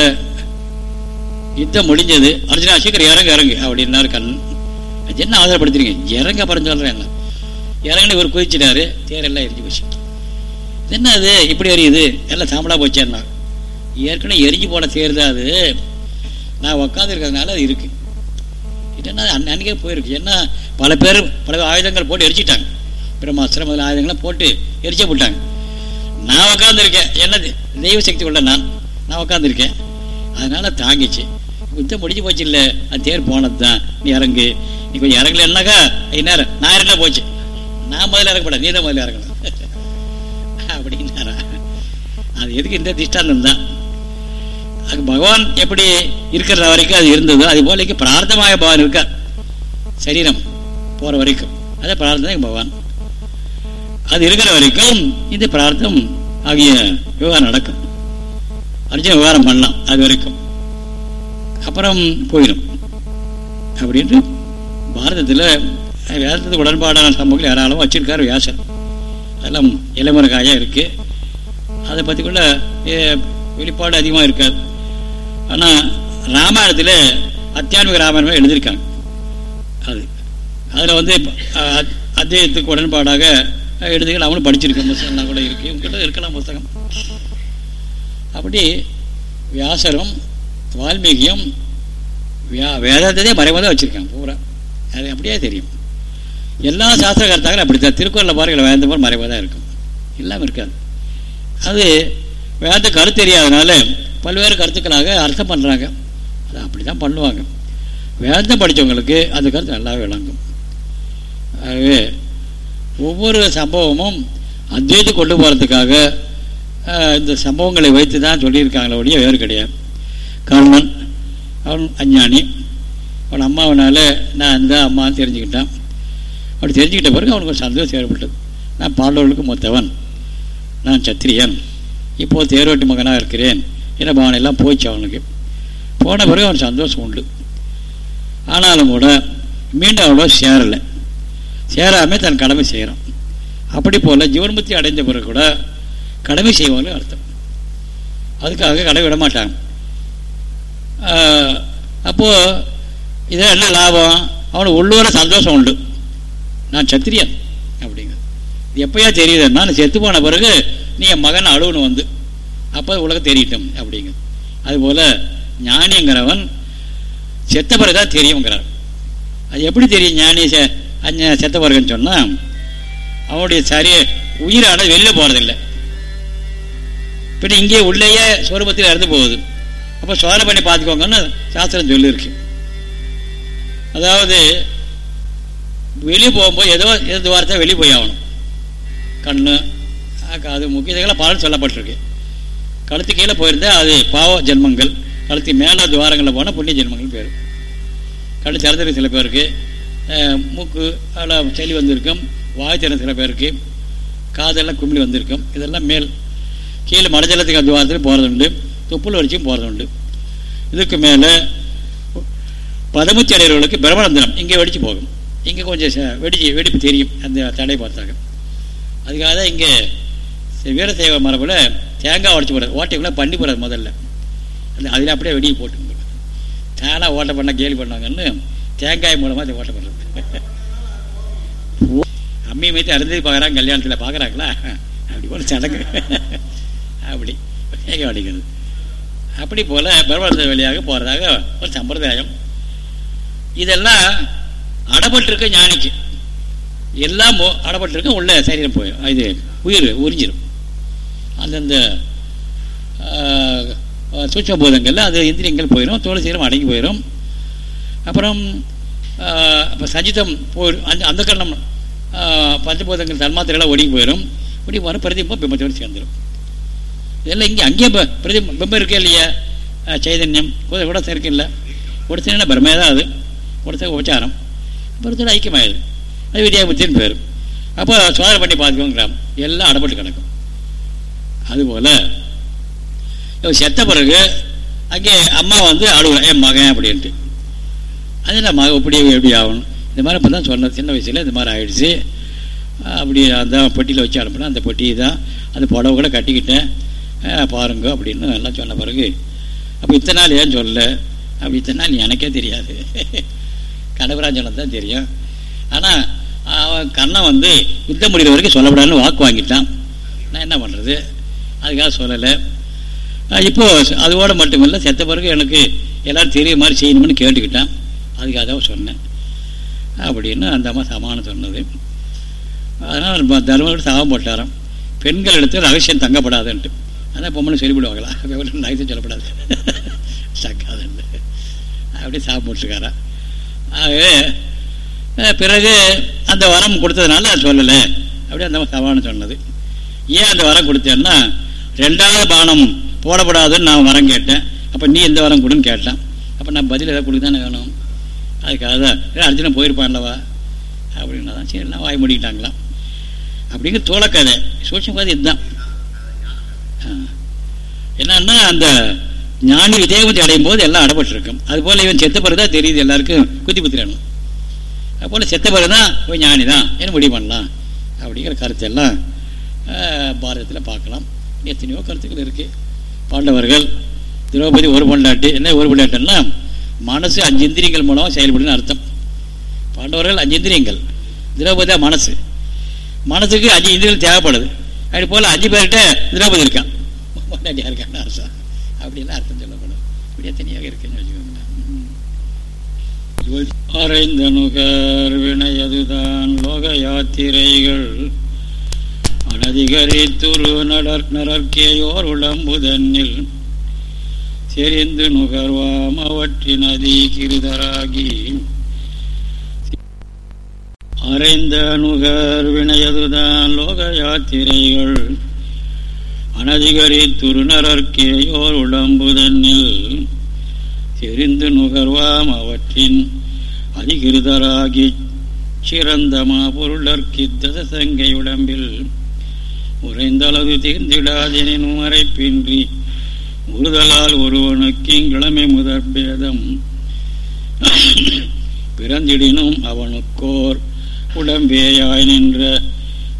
S1: யுத்தம் முடிஞ்சது. அர்ஜுனா சீக்கிரம் இறங்க இறங்கு அப்படின்னாரு கண்ணன். என்ன ஆதரப்படுத்துறீங்க? இறங்க அப்புறம் சொல்கிறேன் என்ன இறங்கன்னு இவர் குதிச்சிட்டாரு. தேரெல்லாம் எரிஞ்சு போச்சு. என்ன அது இப்படி எரியுது. எல்லாம் சாம்பலாக போச்சேன்னா. ஏற்கனவே எரிஞ்சு போன தேர் தான் அது. நான் உக்காந்துருக்கிறதுனால அது இருக்கு. என்னன்னா அன்னைக்கே போயிருக்கு. ஏன்னா பல பேர் பல ஆயுதங்கள் போட்டு எரிச்சிட்டாங்க. பிரம்மாஸ்திரம் முதல் ஆயுதங்கள்லாம் போட்டு எரிச்ச போட்டாங்க. நான் உக்காந்துருக்கேன். என்னது? தெய்வ சக்தி உள்ள நான். நான் உக்காந்துருக்கேன். அதனால தாங்கிச்சு. யுத்தம் முடிஞ்சு போச்சு இல்லை. அது தேர் போனது தான் நீ இறங்கு. நீ கொஞ்சம் இறங்கலன்னாக்கா நேரம் நான் இறங்கினா போச்சு. நான் முதல்ல இறங்கப்பட நீ தான் முதல்ல இறங்கணும். [laughs] அப்படின்னாரா. அது எதுக்கு இந்த திஷ்டாந்தம் தான்? பகவான் எப்படி இருக்கிற வரைக்கும் அது இருந்ததோ. அது போல பிரார்த்தமாக பகவான் இருக்கார். சரீரம் போற வரைக்கும். அதே பிரார்த்தனை பகவான். அது இருக்கிற வரைக்கும் இந்த பிரார்த்தம் ஆகிய விவகாரம் நடக்கும். அர்ஜுன விவகாரம் பண்ணலாம் அது வரைக்கும். அப்புறம் போயிடும். அப்படின்ட்டு பாரதத்தில் வேதத்துக்கு உடன்பாடான சம்பவங்கள் யாராலும் வச்சிருக்காரு வியாசர். அதெல்லாம் இளமுறை இருக்குது அதை பற்றி கூட வெளிப்பாடு அதிகமாக இருக்காது. ஆனால் ராமாயணத்தில் அத்தியான்மிக ராமாயணம் எழுதியிருக்காங்க. அது. அதில் வந்து அத்தியத்துக்கு உடன்பாடாக எழுதுகள் அவங்களும் படிச்சிருக்கான் புத்தகம்லாம் கூட இருக்கு. இவங்ககிட்ட இருக்கலாம் புத்தகம் அப்படி வியாசரும் வால்மீகியும் வேதத்தையே மறைவாக வச்சுருக்காங்க பூரா. அது அப்படியே தெரியும். எல்லா சாஸ்திர கருத்தாக்களும் அப்படித்தான். திருக்குறளில் பாருங்கள் வேந்த போல் மறைவாக தான் இருக்கும். இல்லாமல் இருக்காது. அது வேத கருத்து தெரியாதனால பல்வேறு கருத்துக்களாக அர்த்தம் பண்ணுறாங்க அது அப்படி தான் பண்ணுவாங்க. வேதம் படித்தவங்களுக்கு அந்த கருத்து நல்லா விளங்கும். ஆகவே ஒவ்வொரு சம்பவமும் அத்வைத்து கொண்டு போகிறதுக்காக இந்த சம்பவங்களை வைத்து தான் சொல்லியிருக்காங்களே ஒழிய வேறு கிடையாது. கர்ணன் அவன் அஞ்ஞானி. அவன் அம்மாவனால நான் இந்த அம்மான்னு தெரிஞ்சுக்கிட்டான். அப்படி தெரிஞ்சுக்கிட்ட பிறகு அவனுக்கு ஒரு சந்தோஷம் ஏற்பட்டது. நான் பாண்டவர்களுக்கு மொத்தவன். நான் சத்திரியன். இப்போது தேரோட்டி மகனாக இருக்கிறேன். என பாவனையெல்லாம் போயிடுச்சு அவனுக்கு. போன பிறகு அவன் சந்தோஷம் உண்டு. ஆனாலும் கூட மீண்டும் அவ்வளோ சேரலை. சேராமல் தன் கடமை செய்கிறான் அப்படி போல் ஜீவன்முத்தி அடைந்த பிறகு கூட கடமை செய்வாங்க அர்த்தம். அதுக்காக கடை விட மாட்டாங்க. அப்போது இதில் என்ன லாபம்? அவனுக்கு உள்ளூர சந்தோஷம் உண்டு. நான் சத்திரியன் அப்படிங்க எப்பயா தெரியுதுன்னா நான் செத்து போன பிறகு நீ என் மகன் அழுவுன்னு வந்து. அப்போ உலகம் தெரியட்டும் அப்படிங்க. அதுபோல் ஞானிங்கிறவன் செத்த பிறகு தான் தெரியுங்கிறார். அது எப்படி தெரியும் ஞானி செத்த பிறகுன்னு சொன்னால் அவனுடைய சரிய உயிரான வெளில போகிறதில்லை பின்ன இங்கே உள்ளேயே சொரூபத்தில் இறந்து போகுது. அப்போ சோதனை பண்ணி பார்த்துக்கோங்கன்னு சாஸ்திரம் சொல்லியிருக்கு. அதாவது வெளியே போகும்போது ஏதோ எந்த வார்த்தை வெளியே போய் ஆகணும். கண் அது முக்கிய பலன் சொல்லப்பட்டிருக்கு. கழுத்து கீழே போயிருந்தால் அது பாவ ஜென்மங்கள். கழுத்து மேலே துவாரங்களில் போனால் புண்ணிய ஜென்மங்கள் பேர். கழுத்து திறந்துருக்கு சில பேருக்கு மூக்கு அதில் செளி வந்திருக்கும் வாய் திறன் சில பேருக்கு காதெல்லாம் கும்பிடி வந்திருக்கும் இதெல்லாம் மேல். கீழே மடஜலத்துக்கு துவாரத்தில் போகிறது உண்டு தொப்புள் வரிச்சும் போகிறது உண்டு இதுக்கு மேலே பதமுத்தி அடையர்களுக்கு பிரம்மநந்தனம் இங்கே வெடித்து போகும். இங்கே கொஞ்சம் வெடிச்சு வெடிப்பு தெரியும் அந்த தடை பார்த்தாங்க அதுக்காக தான் இங்கே வீரசேவ மரபில் தேங்காய் உடச்சி போடாது. ஓட்டைக்குள்ளே பண்ணி போடுறது முதல்ல. அந்த அதில் அப்படியே வெடியை போட்டு தானாக ஓட்டை பண்ண கேலி பண்ணாங்கன்னு தேங்காய் மூலமாக அதை ஓட்டை பண்ணுறது அம்மி மைத்து அருந்ததி பார்க்குறாங்க கல்யாணத்தில் பார்க்குறாங்களா? அப்படி போல சடங்கு. அப்படி தேங்காய் உடைக்கிறது அப்படி போல் பிரம்மணத்தை வழியாக போகிறதாக ஒரு சம்பிரதாயம். இதெல்லாம் அடப்பட்டிருக்க ஞானிக்கு. எல்லாம் அடப்பட்டிருக்க உள்ள சரீரம் போயிடும் இது உயிர் உறிஞ்சிடும் அந்தந்த சூட்ச பூதங்களில் அது இந்திரியங்கள் போயிடும் தோல் சீரம் அடங்கி போயிடும் அப்புறம் இப்போ சஞ்சிதம் போய் அந்த அந்த கரணம் பஞ்சபூதங்கள் தன்மாத்திரைகளாக ஒடுங்கி போயிடும் இப்படி வர பிரதிபம் பிம்பத்தோடு சேர்ந்துடும் இதெல்லாம் இங்கே அங்கேயே பிரதி பிம்பம் இருக்கே இல்லையா? சைதன்யம் கூட கூட இருக்குல்ல கொடுத்தீங்கன்னா பிரமே தான் அது. கொடுத்த உபச்சாரம். அப்புறத்தோட ஐக்கியமாயிடுது. அது வித்யாபுத்தின்னு பேர். அப்போ சோதனை பண்ணி பார்த்துக்கோங்கிறாம் எல்லாம் அடப்பட்டு கிடக்கும். அதுபோல் செத்த பிறகு அங்கே அம்மா வந்து அழுகுறேன் என் மகன்? அப்படின்ட்டு. அது நான் மக இப்படி எப்படி ஆகணும்? இந்த மாதிரி இப்போ தான் சொன்னேன். சின்ன வயசில் இந்த மாதிரி ஆகிடுச்சு அப்படி அந்த பெட்டியில் வச்சு அனுப்புனா அந்த பெட்டி தான். அந்த புடவை கூட கட்டிக்கிட்டேன். பாருங்க அப்படின்னு எல்லாம் சொன்ன பிறகு அப்போ இத்தனை நாள் ஏன் சொல்லலை? அப்படி இத்தனை நாள் எனக்கே தெரியாது. [laughs] கனகராஜ் தான் தெரியும். ஆனால் அவன் கண்ணன் வந்து யுத்தம் முடிகிற வரைக்கும் சொல்லப்படாதுன்னு வாக்கு வாங்கிட்டான். நான் என்ன பண்ணுறது அதுக்காக சொல்லலை. இப்போது அதோடு மட்டுமில்லை செத்த பிறகு எனக்கு எல்லோரும் தெரிய மாதிரி செய்யணும்னு கேட்டுக்கிட்டான். அதுக்காக தான் சொன்னேன். அப்படின்னு அந்த அம்மா சமானம் சொன்னது. அதனால் தர்மம் சாபம் போட்டாராம். பெண்கள் எடுத்து ரகசியம் தங்கப்படாதுன்ட்டு. அதான் பொம்மனை சொல்லிவிடுவாங்களா? ரகசியம் சொல்லப்படாது. தங்காதுன்னு அப்படியே சாபம் போட்டுருக்காரா. ஆகவே பிறகு அந்த வரம் கொடுத்ததுனால சொல்லலை. அப்படி அந்த சமானம் சொன்னது. ஏன் அந்த வரம் கொடுத்தேன்னா ரெண்டாவது பானம் போடப்படாதுன்னு நான் வரம் கேட்டேன். அப்போ நீ எந்த வரம் கொடுன்னு கேட்டான். அப்போ நான் பதில் எதாவது கொடுக்க தானே வேணும் அதுக்காக தான் அர்ஜுனன் போயிருப்பான்லவா? அப்படின்னா தான் சரி நான் வாய் முடிக்கிட்டாங்களாம். அப்படிங்கிற தோழக்கதை. சூட்சம் கதை இதுதான். என்னன்னா அந்த ஞானி விதேகத்தை அடையும் போது எல்லாம் அடப்பட்டிருக்கும். அதுபோல் இவன் செத்த பிறகு தான் தெரியுது எல்லாருக்கும் குத்தி புத்திரணும் அதுபோல் செத்த பிறகு தான் இவன் ஞானி தான் என்ன முடிவு பண்ணலாம்? அப்படிங்கிற கருத்தெல்லாம் பாரதத்தில் பார்க்கலாம். எத்தனையோ கருத்துக்கள் இருக்குது பாண்டவர்கள் திரௌபதி ஒரு பண்டாட்டு என்ன ஒரு பண்டாட்டுன்னா மனசு அஞ்சு இந்திரியங்கள் மூலமாக செயல்படுன்னு அர்த்தம். பாண்டவர்கள் அஞ்சு இந்திரியங்கள். திரௌபதியா மனசு. மனசுக்கு அஞ்சு இந்திரியங்கள் தேவைப்படுது. அப்படி போல் அஞ்சு பேர்கிட்ட திரௌபதி இருக்கான். பொண்டாட்டியா இருக்கான்னு அர்த்தம் அப்படிலாம் அர்த்தம் சொல்லப்படும். இப்படி எத்தனையாக இருக்குன்னு வச்சுக்கோங்களேன். அரைந்த நுகர் வினையதுதான் லோக யாத்திரைகள் அனதிகரித்துரு நடர் நரர்க்கேயோர் உடம்புதன்னில் செறிந்து நுகர்வாம் அவற்றின் அதி கிருதராகி. அரைந்த நுகர் வினையதுதான் லோக யாத்திரைகள். அனதிகரித்துரு நரர்க்கேயோர் உடம்புதன்னில் தெரிந்து நுகர்வாம் அவற்றின் அதிகிருதராகி சிறந்தமா பொருளர்க்கித்த சங்கை உடம்பில். உறைந்தளவு தீர்ந்திடாதெனின் மறைப்பின்றி உறுதலால் ஒருவனுக்கு கிழமை முதற் பேதம். பிறந்திடினும் அவனுக்கோர் உடம்பேயாய் நின்ற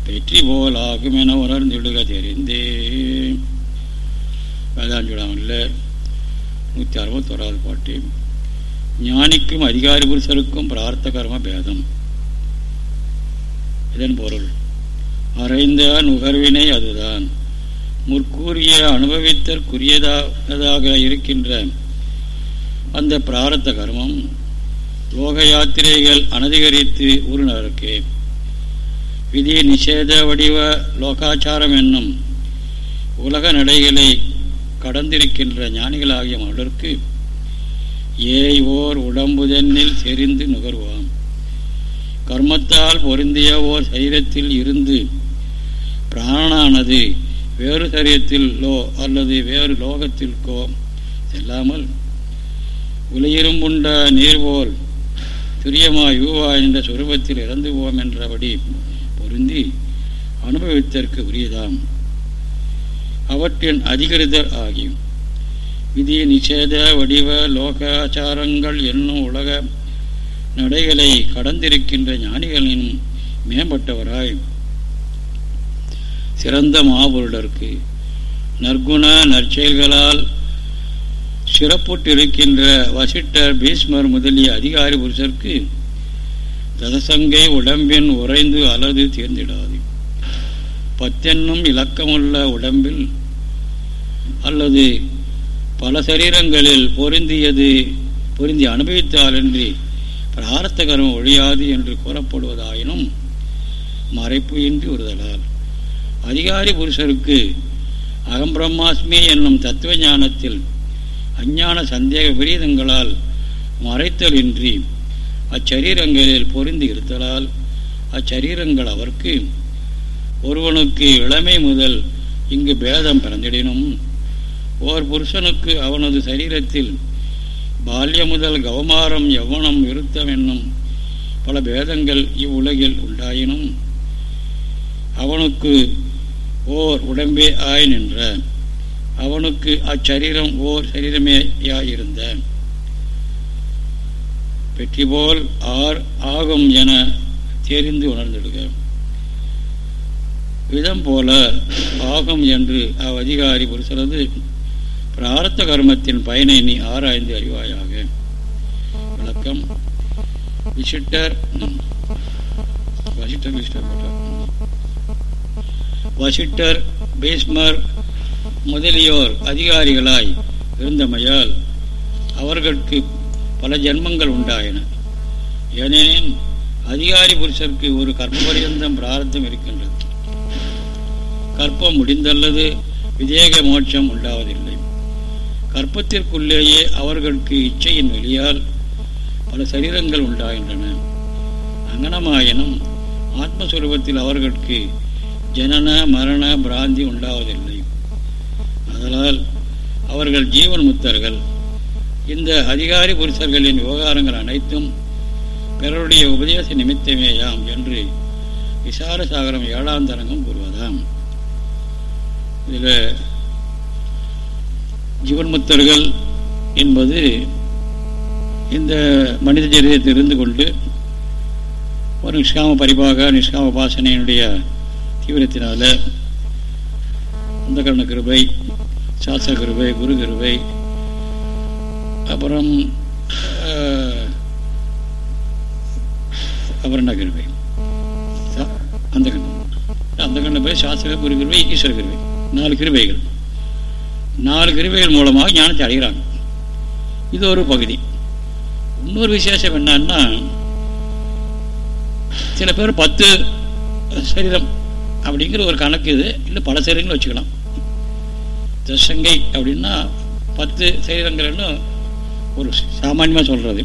S1: வெற்றி போலாகும் என உணர்ந்திடுக தெரிந்தே வேதாஞ்சுடாமல்ல நூற்றி அறுபத்தோராவது பாட்டு. ஞானிக்கும் அதிகாரி புருஷருக்கும் பிரார்த்த கர்ம பேதம். இதன் பொருள். அறைந்த நுகர்வினை அதுதான். முற்கூறிய அனுபவித்தற்குரியதாக இருக்கின்ற அந்த பிராரத்த கர்மம் லோக யாத்திரைகள் அனதிகரித்து உருணருக்கு விதி நிஷேத வடிவ லோகாச்சாரம் என்னும் உலக நடைகளை கடந்திருக்கின்ற ஞானிகளாகிய மலருக்கு ஏய் ஓர் உடம்புதன்னில் செறிந்து நுகர்வாம். கர்மத்தால் பொருந்திய ஓர் சரீரத்தில் இருந்து பிராணானது வேறு சரீரத்திலோ அல்லது வேறு லோகத்திற்கோ செல்லாமல் உலையிரும்புண்ட நீர்போல் துரியமா யூவா என்ற சுரூபத்தில் இறந்து போம் என்றபடி பொருந்தி அனுபவித்தற்கு உரியதாம். அவற்றின் அதிகரிதர் ஆகியும். விதி நிஷேத வடிவ லோகாச்சாரங்கள் என்னும் உலக நடைகளை கடந்திருக்கின்ற ஞானிகளின் மேம்பட்டவராய் சிறந்த மாபொருடற்கு நற்குண நற்செயல்களால் சிறப்புற்றிருக்கின்ற வசிட்டர் பீஷ்மர் முதலிய அதிகாரி புருஷருக்கு ததசங்கை உடம்பின் உறைந்து அலது தேர்ந்திடாது. பத்தென்னும் இலக்கமுள்ள உடம்பில் அல்லது பல சரீரங்களில் பொருந்தியது பொருந்தி அனுபவித்தாலன்றி பிரார்த்தகரம் ஒழியாது என்று கூறப்படுவதாயினும் மறைப்பு இன்றி உறுதலால். அதிகாரி புருஷருக்கு அகம்பிரம்மாஸ்மி என்னும் தத்துவ ஞானத்தில் அஞ்ஞான சந்தேக விரீதங்களால் மறைத்தலின்றி அச்சரீரங்களில் பொருந்தி இருத்தலால் அச்சரீரங்கள் அவருக்கு ஒருவனுக்கு இளமை முதல் இங்கு பேதம் பிறந்திடினும். ஓர் புருஷனுக்கு அவனது சரீரத்தில் பால்ய முதல் கவமாரம் யவனம் விருத்தம் என்னும் பல பேதங்கள் இவ்வுலகில் உண்டாயினும். அவனுக்கு ஓர் உடம்பே ஆய் நின்ற. அவனுக்கு அச்சரீரம் ஓர் சரீரமேயாயிருந்த வெற்றி போல் ஆர் ஆகும் என தெரிந்து உணர்ந்திடுக. விதம் போல ஆகும் என்று அவ்வதிகாரி புருஷரது பிரார்த்த கர்மத்தின் பயனை நீ ஆராய்ந்து அறிவாயாக. விளக்கம். விசிட்டர். வசிட்டர் விசிட்டர் வசிட்டர் பீஸ்மர் முதலியோர் அதிகாரிகளாய் இருந்தமையால் அவர்களுக்கு பல ஜென்மங்கள் உண்டாயின. ஏனெனில் அதிகாரி புருஷருக்கு ஒரு கற்பபரியந்தம் பிரார்த்தம் இருக்கின்றது. கற்பம் முடிந்தல்லது விதேக மோட்சம் உண்டாவதில்லை. கற்பத்திற்குள்ளேயே அவர்களுக்கு இச்சையின் வெளியால் பல சரீரங்கள் உண்டாகின்றன. அங்கனமாயினும் ஆத்மஸ்வரூபத்தில் அவர்களுக்கு ஜனன மரண பிராந்தி உண்டாவதில்லை. அதனால் அவர்கள் ஜீவன் முத்தர்கள். இந்த அதிகாரி புருஷர்களின் விவகாரங்கள் அனைத்தும் பிறருடைய உபதேச நிமித்தமேயாம் என்று விசாரசாகரம் ஏழாம் தரங்கம் கூறுவதாம். இதில் ஜீவன்முத்தர்கள் என்பது இந்த மனித சரீரத்தில் இருந்து கொண்டு ஒரு நிஷ்காம பரிபாக நிஷ்காம பாசனையினுடைய தீவிரத்தினால அந்த கரண கிருபை சாஸ்திர கிருபை குரு கிருபை அப்புறம் அப்புறம் கிருபை. அந்த கண்ணம் அந்த கண்ண போய் சாஸ்திர குரு கிருபை ஈஸ்வர கிருபை. நாலு கிருபைகள். நாலு கிருபைகள் மூலமாக ஞானத்தை அடைகிறாங்க. இது ஒரு பகுதி. இன்னொரு விசேஷம் என்னன்னா சில பேர் பத்து சரீரம் அப்படிங்கிற ஒரு கணக்கு இது. இல்லை பல சரீரங்கள் வச்சுக்கலாம். தசங்கை அப்படின்னா பத்து சரீரங்கள்னு ஒரு சாமான்யமாக சொல்கிறது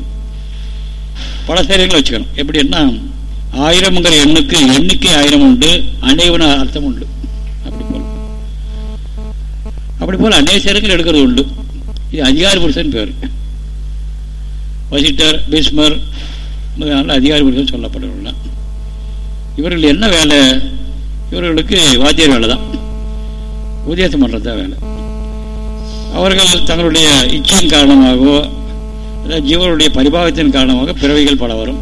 S1: பல சரீரங்கள் வச்சுக்கணும். எப்படின்னா ஆயிரம்ங்கிற எண்ணுக்கு எண்ணிக்கை ஆயிரம் உண்டு அனைவன அர்த்தம் உண்டு. அப்படி போல். அப்படி போல் அநேக சரீரங்கள் எடுக்கிறது உண்டு. இது அதிகாரி புருஷன் பேர். வசிட்டர் பீஸ்மர் அதிகாரி புருஷன் சொல்லப்படுறவங்க இவர்கள் என்ன வேலை? இவர்களுக்கு வாத்தியர் வேலை தான். உபதேசம் பண்ணுறது தான் வேலை. அவர்கள் தங்களுடைய இச்சையின் காரணமாகவோ ஜீவனுடைய பரிபாகத்தின் காரணமாக பிறவைகள் பல வரும்.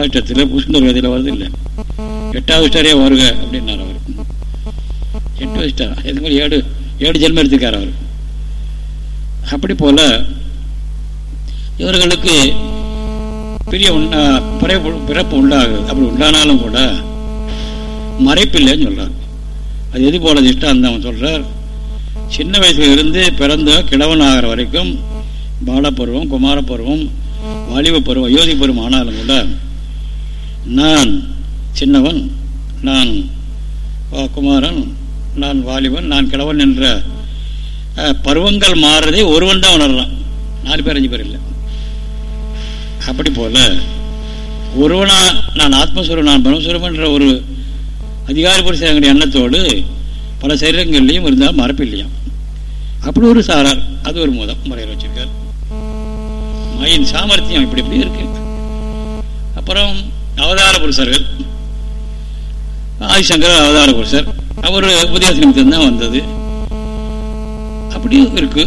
S1: ஆஷ்டத்தில் புஷ்ணர் வேதியில் வருது இல்லை. எட்டாவது ஸ்டாரே வருக அப்படின்னார் அவர். எட்டாவது ஸ்டார் இது மாதிரி ஏழு ஏழு ஜென்மம் எடுத்துக்கார் அவர். அப்படி போல இவர்களுக்கு பெரிய பிறப்பு உண்டாகுது அப்படி உண்டானாலும் கூட மறைப்பில்லைன்னு சொல்கிறார் அது எது போல திஷ்டாந்தம் சொல்கிறார் சின்ன வயசுல இருந்து பிறந்த கிழவன் ஆகிற வரைக்கும் பாலப்பருவம் குமாரப்பருவம் வாலிப பருவம் அயோத்தி பருவம் ஆனாலும் கூட நான் சின்னவன் நான் குமாரன் நான் வாலிபன் நான் கிழவன் என்ற பருவங்கள் மாறுறதே ஒருவன் தான் உணர்றான். நாலு பேர் அஞ்சு பேர் இல்லை. அப்படி போல ஒருவனா நான் ஆத்மஸ்வரம் நான் பிரம்மஸ்வரம் என்ற ஒரு அதிகாரி புருஷனுடைய எண்ணத்தோடு பல சரீரங்கள்லையும் இருந்தால் மறப்பில்லையாம் அப்படி ஒரு சாரார் அது ஒரு மூதம் முறையில் வச்சிருக்கார். மயின் சாமர்த்தியம் இப்படி இப்படி இருக்கு. அப்புறம் அவதார புருஷர்கள் ஆதிசங்கர் அவதார புருஷர் அவர் உபதேச நிமித்தம் தான் வந்தது. அப்படியும் இருக்கு.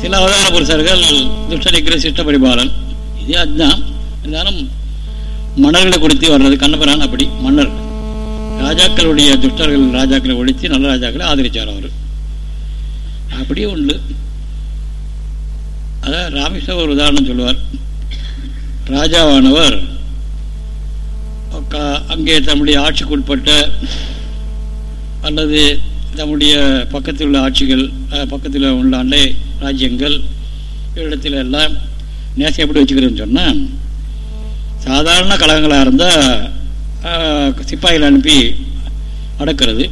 S1: சில அவதார புருஷர்கள் துஷ்டநிக்கிற சிஷ்ட பரிபாலன். இதே அதுதான். இருந்தாலும் மன்னர்களை குறித்து வர்றது கண்ணபுரான் அப்படி மன்னர். ராஜாக்களுடைய துஷ்டர்கள் ராஜாக்களை ஒழித்து நல்ல ராஜாக்களை ஆதரித்தார் அவர். அப்படியே உண்டு. அதான் ராமேஸ்வர ஒரு உதாரணம் சொல்லுவார். ராஜாவானவர் அங்கே தம்முடைய ஆட்சிக்குட்பட்ட அல்லது தம்முடைய பக்கத்தில் உள்ள ஆட்சிகள் பக்கத்தில் உள்ள அண்டை ராஜ்யங்கள் இடத்துல எல்லாம் நேசம் எப்படி வச்சுக்கிறேன்னு சொன்னால் சாதாரண கழகங்களாக இருந்தால் சிப்பாயில் அனுப்பி அடக்கிறது.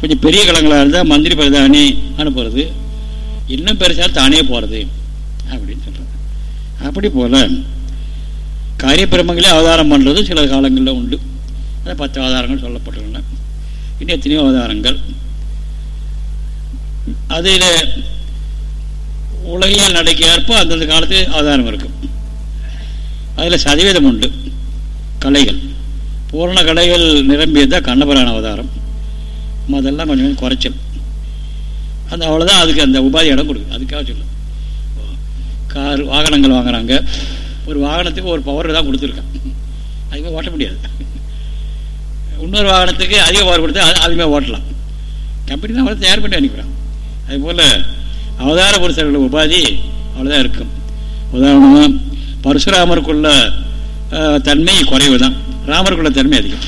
S1: கொஞ்சம் பெரிய கலங்களாக இருந்தால் மந்திரி பிரதானி அனுப்புறது. இன்னும் பெருசாக தானே போகிறது அப்படின்னு சொல்கிறது அப்படி போல் காரியப்பிரமங்களே அவதாரம் பண்ணுறது சில காலங்களில் உண்டு. அதை பத்து அவதாரங்கள் சொல்லப்பட்டுள்ளன இன்னும் எத்தனையோ அவதாரங்கள். அதில் உலகியல் நடைக்கு ஏற்ப அந்தந்த காலத்து அவதாரம் இருக்கும். அதில் சதவீதம் உண்டு. கலைகள். பூரண கடைகள் நிரம்பியதான் கண்ணபுராண அவதாரம். அதெல்லாம் கொஞ்சம் கொஞ்சம் குறைச்சல் அந்த அவ்வளோதான் அதுக்கு அந்த உபாதி இடம் கொடுக்கு அதுக்காக சொல்லும் கார் வாகனங்கள் வாங்குறாங்க. ஒரு வாகனத்துக்கு ஒரு பவர் தான் கொடுத்துருக்கான். அதுமே ஓட்ட முடியாது. இன்னொரு வாகனத்துக்கு அதிக பவர் கொடுத்தா அது அதுமே ஓட்டலாம். கம்பெனி தான் அவரை தயார் பண்ணி அனுப்பிடுறான் அதுபோல் அவதார புருஷர்கள் உபாதி அவ்வளோதான் இருக்கும். உதாரணமாக பரசுராமருக்குள்ள தன்மை குறைவு தான் ராமருக்குள்ள தன்மை அதிகம்.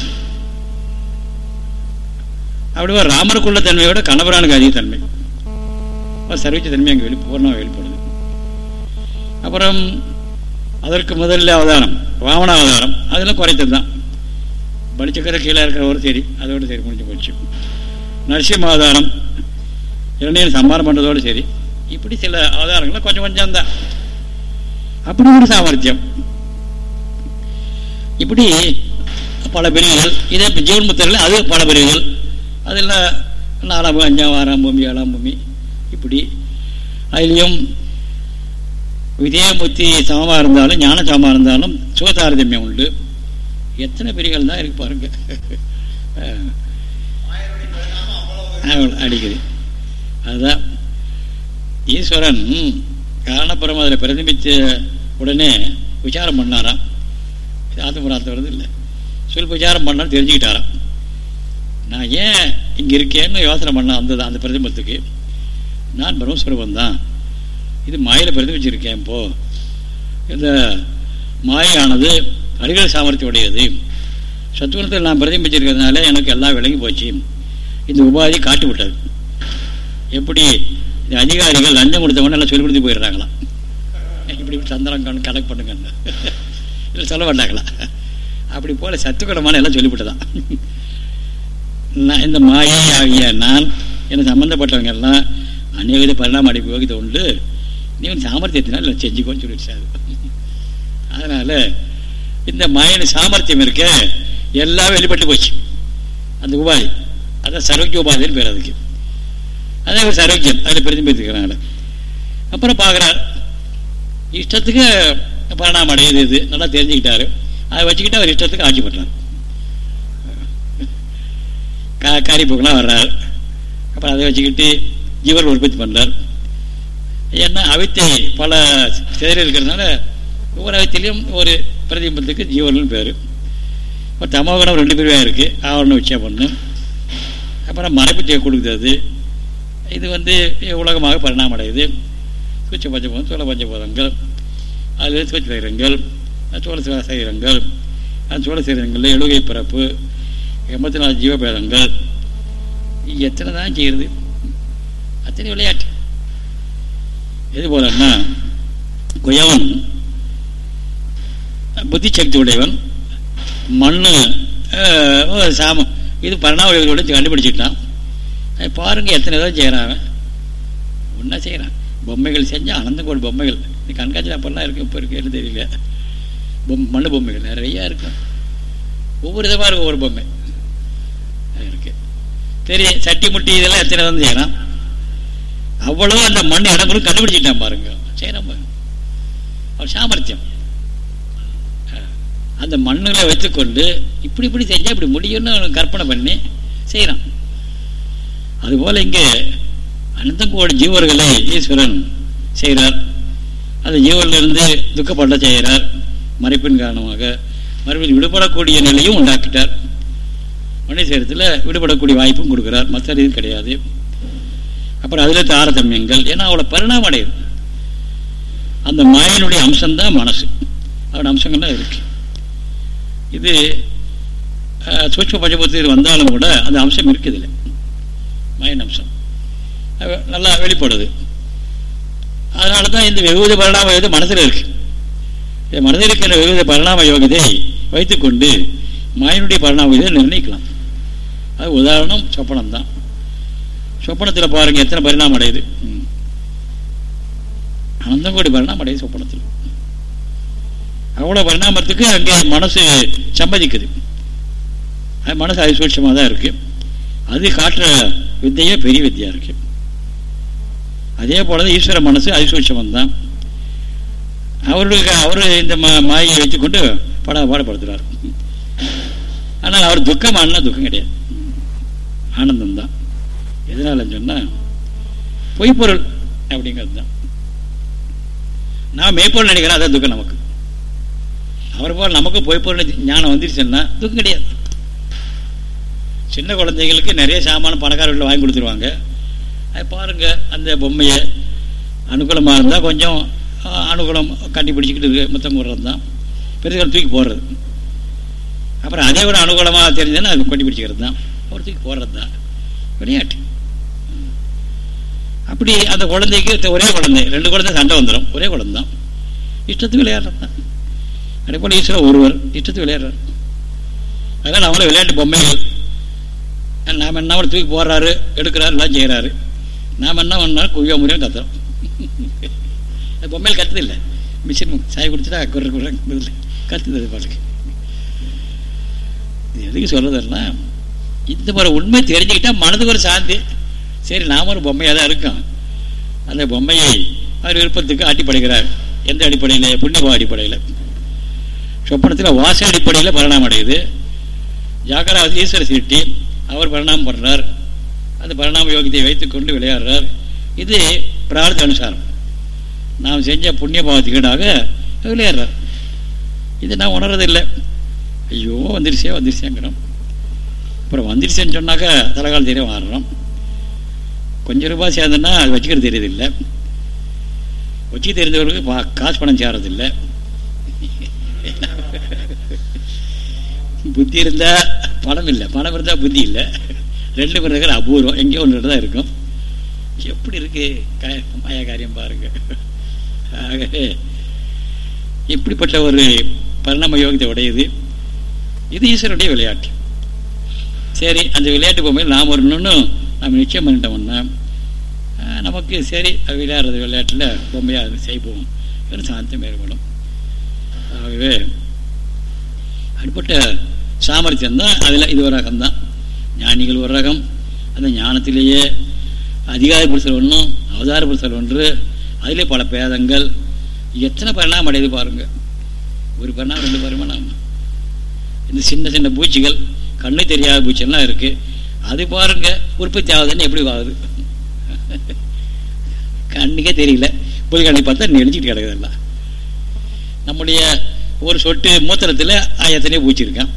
S1: அப்படிவா ராமருக்குள்ள தன்மையோட கணவரானுக்கு அதிக தன்மை. சர்வீச்ச தன்மை அங்கே வெளி பூர்ணமாக வெளிப்படுது. அப்புறம் அதற்கு முதல்ல அவதாரம் வாமன அவதாரம் அதெல்லாம் குறைத்தது தான். பலிச்சக்கரை கீழே இருக்கிறவரும் சரி அதோடு சரி முடிஞ்சு போச்சு. நரசிம்ம அவதாரம் இரண்டையும் சம்பாரம் பண்ணுறதோடு சரி. இப்படி சில அவதாரங்கள்லாம் கொஞ்சம் கொஞ்சம் தான். அப்படி ஒரு சாமர்த்தியம். இப்படி பல பிரிவுகள். இதே ஜீவன் முத்தரில் அது பல பிரிவுகள். அதில் நாலாம் பூமி அஞ்சாம் ஆறாம் பூமி ஏழாம் பூமி. இப்படி. அதுலேயும் விதயமுத்தி சமமாக இருந்தாலும் ஞான சமமாக இருந்தாலும் சுகதாரதமியம் உண்டு. எத்தனை பிரிவுகள் தான் இருக்கு பாருங்க. அடிக்குது. அதுதான். ஈஸ்வரன் காரணபுரம் அதில் பிரதிபித்த உடனே விசாரம் பண்ணாராம். ஆத்மபுராத்த வருது இல்லை. சொல் விசாரம் பண்ணான்னு தெரிஞ்சுக்கிட்டாராம். நான் ஏன் இங்கே இருக்கேன்னு யோசனை பண்ணேன் அந்த அந்த பிரதிபத்துக்கு நான் பிரம்மஸ்வரூபம் தான். இது மாயில் பிரதிபிச்சிருக்கேன் இப்போ இந்த மாயானது அறிவியல் சாமர்த்தியம் உடையது சத்துவத்தில் நான் பிரதிபிச்சிருக்கிறதுனால எனக்கு எல்லாம் விளங்கி போச்சு. இந்த உபாதி காட்டி விட்டது. எப்படி இந்த அதிகாரிகள் லஞ்சம் கொடுத்தவொடனே எல்லாம் சொல்லி கொடுத்து போயிடுறாங்களாம். இப்படி சந்திரம் கணக்கு பண்ணுங்க சொல்ல மாட்டாங்களா அப்படி போல சத்துக்குடமான எல்லாம் சொல்லிவிட்டதான். நான் இந்த மாயை ஆகிய நான் எனக்கு சம்மந்தப்பட்டவங்க எல்லாம் அநேக பரிணாம அடைப்பு உண்டு. நீ சாமர்த்தியத்தினால் இல்லை செஞ்சுக்கோன்னு சொல்லிடுச்சாரு அதனால இந்த மாயின் சாமர்த்தியம் இருக்க எல்லாம் வெளிப்பட்டு போச்சு. அந்த உபாதி. அதான் சரோக்கிய உபாதின்னு பேர் அதுக்கு. அதே ஒரு சரோக்கியம். அதில் பிரதிபலித்துக்கிறாங்க அப்புறம் பார்க்குறார். இஷ்டத்துக்கு பரிணாமம் அடையுது இது. நல்லா தெரிஞ்சுக்கிட்டாரு. அதை வச்சுக்கிட்டு அவர் இஷ்டத்துக்கு ஆட்சி பண்ணுறார் கா காரி வர்றார். அப்புறம் அதை வச்சுக்கிட்டு ஜீவர்கள் உற்பத்தி பண்ணுறார் ஏன்னா அவித்தை பல செயல் இருக்கிறதுனால ஒவ்வொரு அவித்திலையும் ஒரு பிரதிபத்துக்கு ஜீவர்கள் பேர். இப்போ தமோகணம் ரெண்டு பேருமே இருக்குது ஆவரணம் வச்சா பண்ணு. அப்புறம் மறைப்பு கொடுக்குறது இது வந்து உலகமாக பரிணாமடையுது அடையுது. பஞ்சபோதம் பஞ்சபூதம் சோழ பஞ்சபூதங்கள். அதில் சூச்ச சைரங்கள் சோழ சைரங்கள் அந்த சோழ சைரங்களில் எழுகை பிறப்பு எண்பத்தி நாலு ஜீவபேதங்கள் எத்தனை தான் செய்கிறது? அத்தனை விளையாட்டு. எது போலன்னா குயவன் புத்தி சக்தி உடையவன் மண் சாமம் இது பரிணாம கண்டுபிடிச்சிட்டான். பாருங்கள் எத்தனை தான் செய்கிறான் ஒன்றா செய்கிறான். பொம்மைகள் செஞ்சால் அனந்தங்கோடி பொம்மைகள். கண்காட்சியில் கண்காட்சி அப்பெல்லாம் இருக்கு இப்போ இருக்குன்னு தெரியல. பொம் மண் பொம்மைகள் நிறையா இருக்கும். ஒவ்வொரு விதமாக இருக்கும் ஒவ்வொரு பொம்மை. இருக்கு. தெரியும் சட்டி முட்டி இதெல்லாம் எத்தனை வந்து செய்யலாம் அவ்வளோ அந்த மண் இடங்களும் கண்டுபிடிச்சிட்டான் பாருங்க. செய்யறான் அவர் சாமர்த்தியம். அந்த மண்ணில் வைத்துக்கொண்டு இப்படி இப்படி செஞ்சால் இப்படி முடியும்னு கற்பனை பண்ணி செய்கிறான் அதுபோல் இங்கே அனந்தங்கோடி ஜீவர்களை ஈஸ்வரன் செய்கிறார். அந்த ஜீவனிலிருந்து துக்கப்பட செய்கிறார். மறைப்பின் காரணமாக மறுபடியும் விடுபடக்கூடிய நிலையும் உண்டாக்கிட்டார். மனிதத்தில் விடுபடக்கூடிய வாய்ப்பும் கொடுக்குறார். மற்ற இது கிடையாது. அப்புறம் அதில் தாரதமியங்கள். ஏன்னா அவளை பரிணாமம் அடையுது அந்த மாயினுடைய அம்சம்தான் மனசு. அவட அம்சங்கள்லாம் இருக்கு. இது சூட்ச பஞ்சபத்தில் வந்தாலும் கூட அந்த அம்சம் இருக்குது இல்லை மயன் அம்சம். நல்லா வெளிப்படுது. அதனால தான் இந்த வெகுத பரிணாம யோகம் மனசில் இருக்கு. மனதில் இருக்கிற வெகுத பரிணாம யோகத்தை வைத்துக்கொண்டு மாயனுடைய பரிணாம யோகத்தை நிர்ணயிக்கலாம். அது உதாரணம் சொப்பனம் தான் சொப்பனத்தில் பாருங்க எத்தனை பரிணாமம் அடையுது? அனந்தம் கோடி பரிணாமம் அடையுது சொப்பனத்தில். அவ்வளோ பரிணாமத்துக்கு அங்கே மனசு சம்மதிக்குது. அது மனசு அதிசூட்சமாக தான் இருக்குது அது காட்டுற வித்தையே பெரிய வித்தியா இருக்குது அதே போலதான் ஈஸ்வர மனசு அதிசூட்சம் தான் அவருக்கு அவர் இந்த மாயை வச்சுக்கொண்டு பட பாடப்படுத்துகிறார் ஆனால் அவர் துக்கம் ஆனால் துக்கம் கிடையாது. ஆனந்தம் தான் எதனால சொன்னால் பொய்ப்பொருள் அப்படிங்கிறது தான் நான் மெய்ப்பொருள் நினைக்கிறேன் அதான் துக்கம் நமக்கு. அவர் போல் நமக்கு பொய்ப்பொருள் ஞானம் வந்துருச்சுன்னா துக்கம் கிடையாது. சின்ன குழந்தைங்களுக்கு நிறைய சாமான பணக்காரர்கள் வாங்கி கொடுத்துருவாங்க. அது பாருங்கள் அந்த பொம்மையை அனுகூலமாக இருந்தால் கொஞ்சம் அனுகூலம் கட்டி பிடிச்சிக்கிட்டு மொத்தம் போடுறது தான். பெருசாக தூக்கி போடுறது. அப்புறம் அதே விட அனுகூலமாக தெரிஞ்சதுன்னா அது கொட்டி பிடிச்சிக்கிறது தான். ஒரு தூக்கி போடுறது தான். விளையாட்டு. அப்படி அந்த குழந்தைக்கு ஒரே குழந்தை. ரெண்டு குழந்தை சண்டை வந்துடும் ஒரே குழந்தை தான். இஷ்டத்துக்கு விளையாடுறது தான். அதே போல் ஈஸ்வரர் ஒருவர் இஷ்டத்துக்கு விளையாடுறார். அதனால் அவங்களே விளையாட்டு பொம்மைகள் நாம் என்ன தூக்கி போடுறாரு எடுக்கிறாரு எல்லாம் செய்கிறாரு நாம் என்ன பண்ணாலும் குய்ய முறையாக கத்துறோம். பொம்மையில் கத்துது இல்லை மிஷின் சாய் குடிச்சுட்டா குறை குறை கத்துது அது பாட்டுக்கு. இது எதுக்கு சொல்கிறதுன்னா இந்த மாதிரி உண்மை தெரிஞ்சுக்கிட்டால் மனதுக்கு ஒரு சாந்தி. சரி நாம ஒரு பொம்மையாக தான் இருக்கோம். அந்த பொம்மையை அவர் விருப்பத்துக்கு ஆட்டி எந்த அடிப்படையில்? புண்ணியவா அடிப்படையில். சொப்பனத்தில் வாச அடிப்படையில் பரிணாமம் அடையுது. ஜாகராவது ஈஸ்வர சிருஷ்டி அவர் பரிணாமம் பண்ணுறார் அந்த பரிணாம யோகத்தை வைத்துக்கொண்டு விளையாடுறார். இது பிரார்த்த அனுசாரம். நாம் செஞ்ச புண்ணிய பாவத்துக்கீடாக விளையாடுறார். இது நான் உணர்றதில்லை. ஐயோ வந்துருச்சே வந்துருச்சேங்கிறோம். அப்புறம் வந்துருச்சேன்னு சொன்னாக்கா தலைகால் தெரிய மாறுறோம் கொஞ்சம் ரூபாய் சேர்ந்தோன்னா அது வச்சுக்கிறது தெரியறதில்லை. வச்சு தெரிஞ்சவர்களுக்கு பா காசு பணம் சேர்றதில்லை புத்தி இருந்தால் பணம் இல்லை. பணம் இருந்தால் புத்தி இல்லை. ரெண்டு பேர் அபூர்வம். எங்கேயோ ஒன்று தான் இருக்கும். எப்படி இருக்கு? மாயா காரியம் பாருங்க. ஆகவே இப்படிப்பட்ட ஒரு பரிணாம யோகத்தை உடையது. இது ஈஸ்வரனுடைய விளையாட்டு. சரி அந்த விளையாட்டு பொம்மையில் நாம் வரணும்னு நாம் நிச்சயம் பண்ணிட்டோம்னா நமக்கு சரி விளையாடுறது விளையாட்டில் பொம்மையாக செய்வோம். சாந்தம் ஏற்படும். ஆகவே அடுப்பட்ட சாமர்த்தியம் தான் அதில் இது ஒரு ரகம்தான். ஞானிகள் ஒரு ரகம் அந்த ஞானத்திலேயே அதிகார புருஷர் ஒன்றும் அவதார புருஷர் ஒன்று அதிலே பல பேதங்கள். எத்தனை பரிணாமம் அடையுது பாருங்கள் ஒரு பரிணாமம் ரெண்டு பரிமாணம் இந்த சின்ன சின்ன பூச்சிகள் கண்ணு தெரியாத பூச்சிகள்லாம் இருக்குது அது பாருங்கள் உற்பத்தி ஆகுதுன்னு எப்படி ஆகுது கண்ணுக்கே தெரியல. புது கண்ணை பார்த்தா நெளிஞ்சிட்டு கிடக்குதெல்லாம் நம்முடைய ஒரு சொட்டு மூத்திரத்தில் எத்தனையோ பூச்சி இருக்கான்.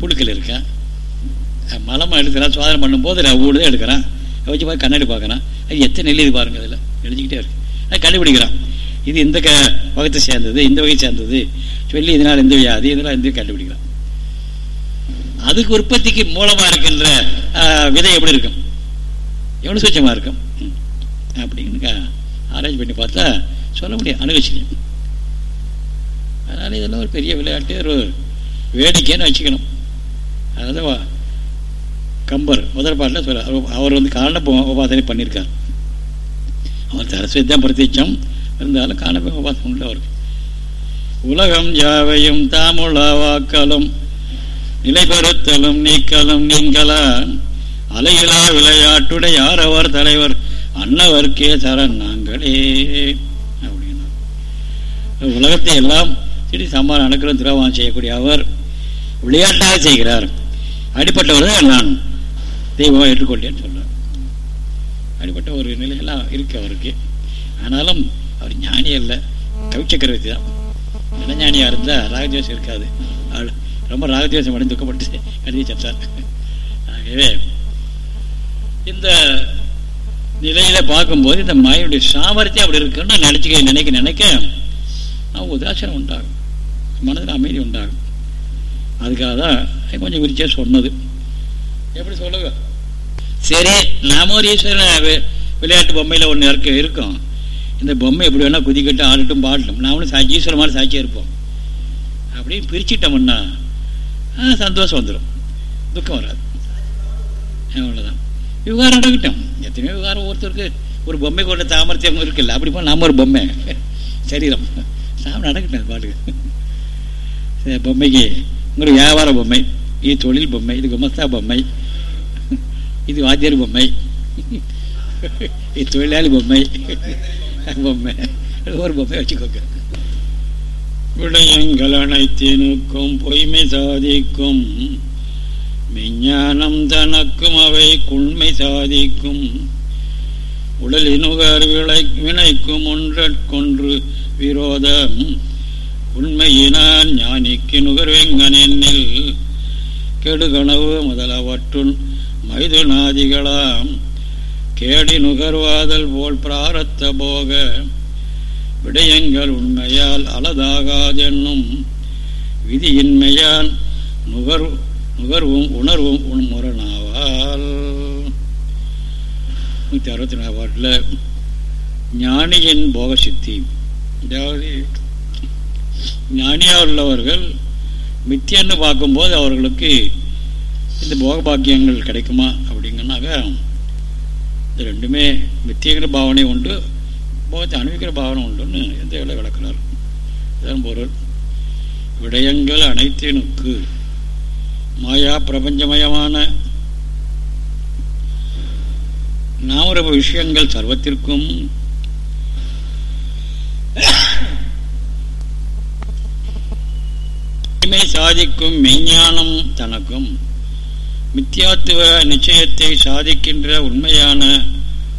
S1: புழுக்கள் இருக்கான். மலமாக எடுக்கிறான் சோதனை பண்ணும்போது நான் ஊடுதான் எடுக்கிறான். வச்சு பார்த்து கண்ணாடி பார்க்குறான். அது எத்தனை நெல் இது பாருங்க அதில் எழுதிக்கிட்டே இருக்கு. அது கண்டுபிடிக்கிறான். இது இந்த க வகத்தை சேர்ந்தது இந்த வகை சேர்ந்தது. சொல்லி இதனால் இந்த வியாதி இதெல்லாம் இந்த கண்டுபிடிக்கிறான். அதுக்கு உற்பத்திக்கு மூலமாக இருக்கின்ற விதை எப்படி இருக்கும்? எவ்வளோ சுச்சமாக இருக்கும்? அப்படின்னு ஆராய்ச்சி பண்ணி பார்த்தா சொல்ல முடியும் அனுபவிச்சுக்கணும் அதனால் இதெல்லாம் ஒரு பெரிய விளையாட்டு ஒரு வேடிக்கைன்னு வச்சுக்கணும். அதாவது கம்பர் முதல் பாட்டில் சொல்ல அவர் வந்து காரண உபாசனை பண்ணியிருக்கார் அவர் சரஸ்வதி தான் பிரத்யட்சம். இருந்தாலும் காரண உபாசனை உண்டு அவருக்கு. உலகம் யாவையும் தாமுளவாக்கலும் நிலைபெறுத்தலும் நீக்கலும் நீங்களா அலையிலா விளையாட்டுடைய யார் அவர் தலைவர் அன்னவர்க்கே சரண் நாங்களே அப்படின்னா. உலகத்தை எல்லாம் சிடி சம்மான் அனுக்கிறம் திரவான் செய்யக்கூடிய அவர் விளையாட்டாக செய்கிறார். அடிப்பட்டவர் தான் நான். தெய்வமாக ஏற்றுக்கொண்டேன்னு சொல்றார். அப்படிப்பட்ட ஒரு நிலையெல்லாம் இருக்கு அவருக்கு. ஆனாலும் அவர் ஞானி அல்ல. கவிச்சக்கரவர்த்தி தான். இளஞானியாக இருந்தால் ராகத்வேஷம் இருக்காது. அவள் ரொம்ப ராகத்வேஷம் அடைந்து துக்கப்பட்டு கருதி செத்தார் ஆகவே இந்த நிலையில பார்க்கும்போது இந்த மாயனுடைய சாமர்த்தியம் அப்படி இருக்குன்னு நினைச்சுக்க நினைக்க நினைக்க அவன் உதாசனம் உண்டாகும். மனதில் அமைதி உண்டாகும். அதுக்காக தான் கொஞ்சம் விரிச்சா சொன்னது. எப்படி சொல்லுங்க? சரி நாம ஒரு ஈஸ்வரன் விளையாட்டு பொம்மையில் ஒன்று இருக்க இருக்கும். இந்த பொம்மை எப்படி வேணால் குதிக்கட்டும் ஆடட்டும் பாடட்டும். நாமளும் சாட்சி ஈஸ்வரமான சாட்சியாக இருப்போம். அப்படின்னு பிரிச்சிட்டோம்னா சந்தோஷம் வந்துடும் துக்கம் வராது. அவ்வளோதான் விவகாரம் நடக்கட்டும். எத்தனையோ விவகாரம் ஒருத்தருக்கு ஒரு பொம்மை கொண்ட தாமரத்தியம் இருக்குல்ல அப்படி போனால் நாம ஒரு பொம்மை. சரீரம். சாமி நடக்கட்டும் பாட்டுக்கு. பொம்மைக்கு உங்களுக்கு வியாபார பொம்மை இது தொழில் பொம்மை இது குமஸ்தா பொம்மை இது வாத்தியார் பொம்மை. இது தொழிலாளி பொம்மை. பொம்மை. ஒரு பொம்மை வச்சுக்கோங்க. விடயங்கள் அனைத்தினுக்கும் பொய்மை சாதிக்கும். மெஞ்ஞானம் தனக்கும் அவை குண்மை சாதிக்கும். உடலினுகர் விளை வினைக்கும் ஒன்றற்கொன்று விரோதம். உண்மையினான் ஞானிக்கு நுகர்வெங்கனில் கெடுகனவு முதலவற்றுள் மைதுநாதிகளாம் கேடி நுகர்வாதல் போல் பிராரத்த போக விடயங்கள் உண்மையால் அலதாகாதென்னும் விதியின்மையால் நுகர் நுகர்வும் உணர்வும் உண்முரணாவால் நூற்றி அறுபத்தி நாலு பாட்டில் ஞானியின் போக சித்தி அதாவது ஞானியாக உள்ளவர்கள் மித்தியன்னு பார்க்கும்போது அவர்களுக்கு இந்த போக பாக்கியங்கள் கிடைக்குமா அப்படிங்கன்னாக்க இந்த ரெண்டுமே வித்தியங்கிற பாவனை உண்டு போகத்தை அனுபவிக்கிற பாவனை உண்டுன்னு எந்த வேலை விளக்குறார். இதன் பொருள். விடயங்கள் அனைத்தினுக்கு மாயா பிரபஞ்சமயமான நாமரப விஷயங்கள் சர்வத்திற்கும் சாதிக்கும் மெய்ஞானம் தனக்கும் மித்தியாத்துவ நிச்சயத்தை சாதிக்கின்ற உண்மையான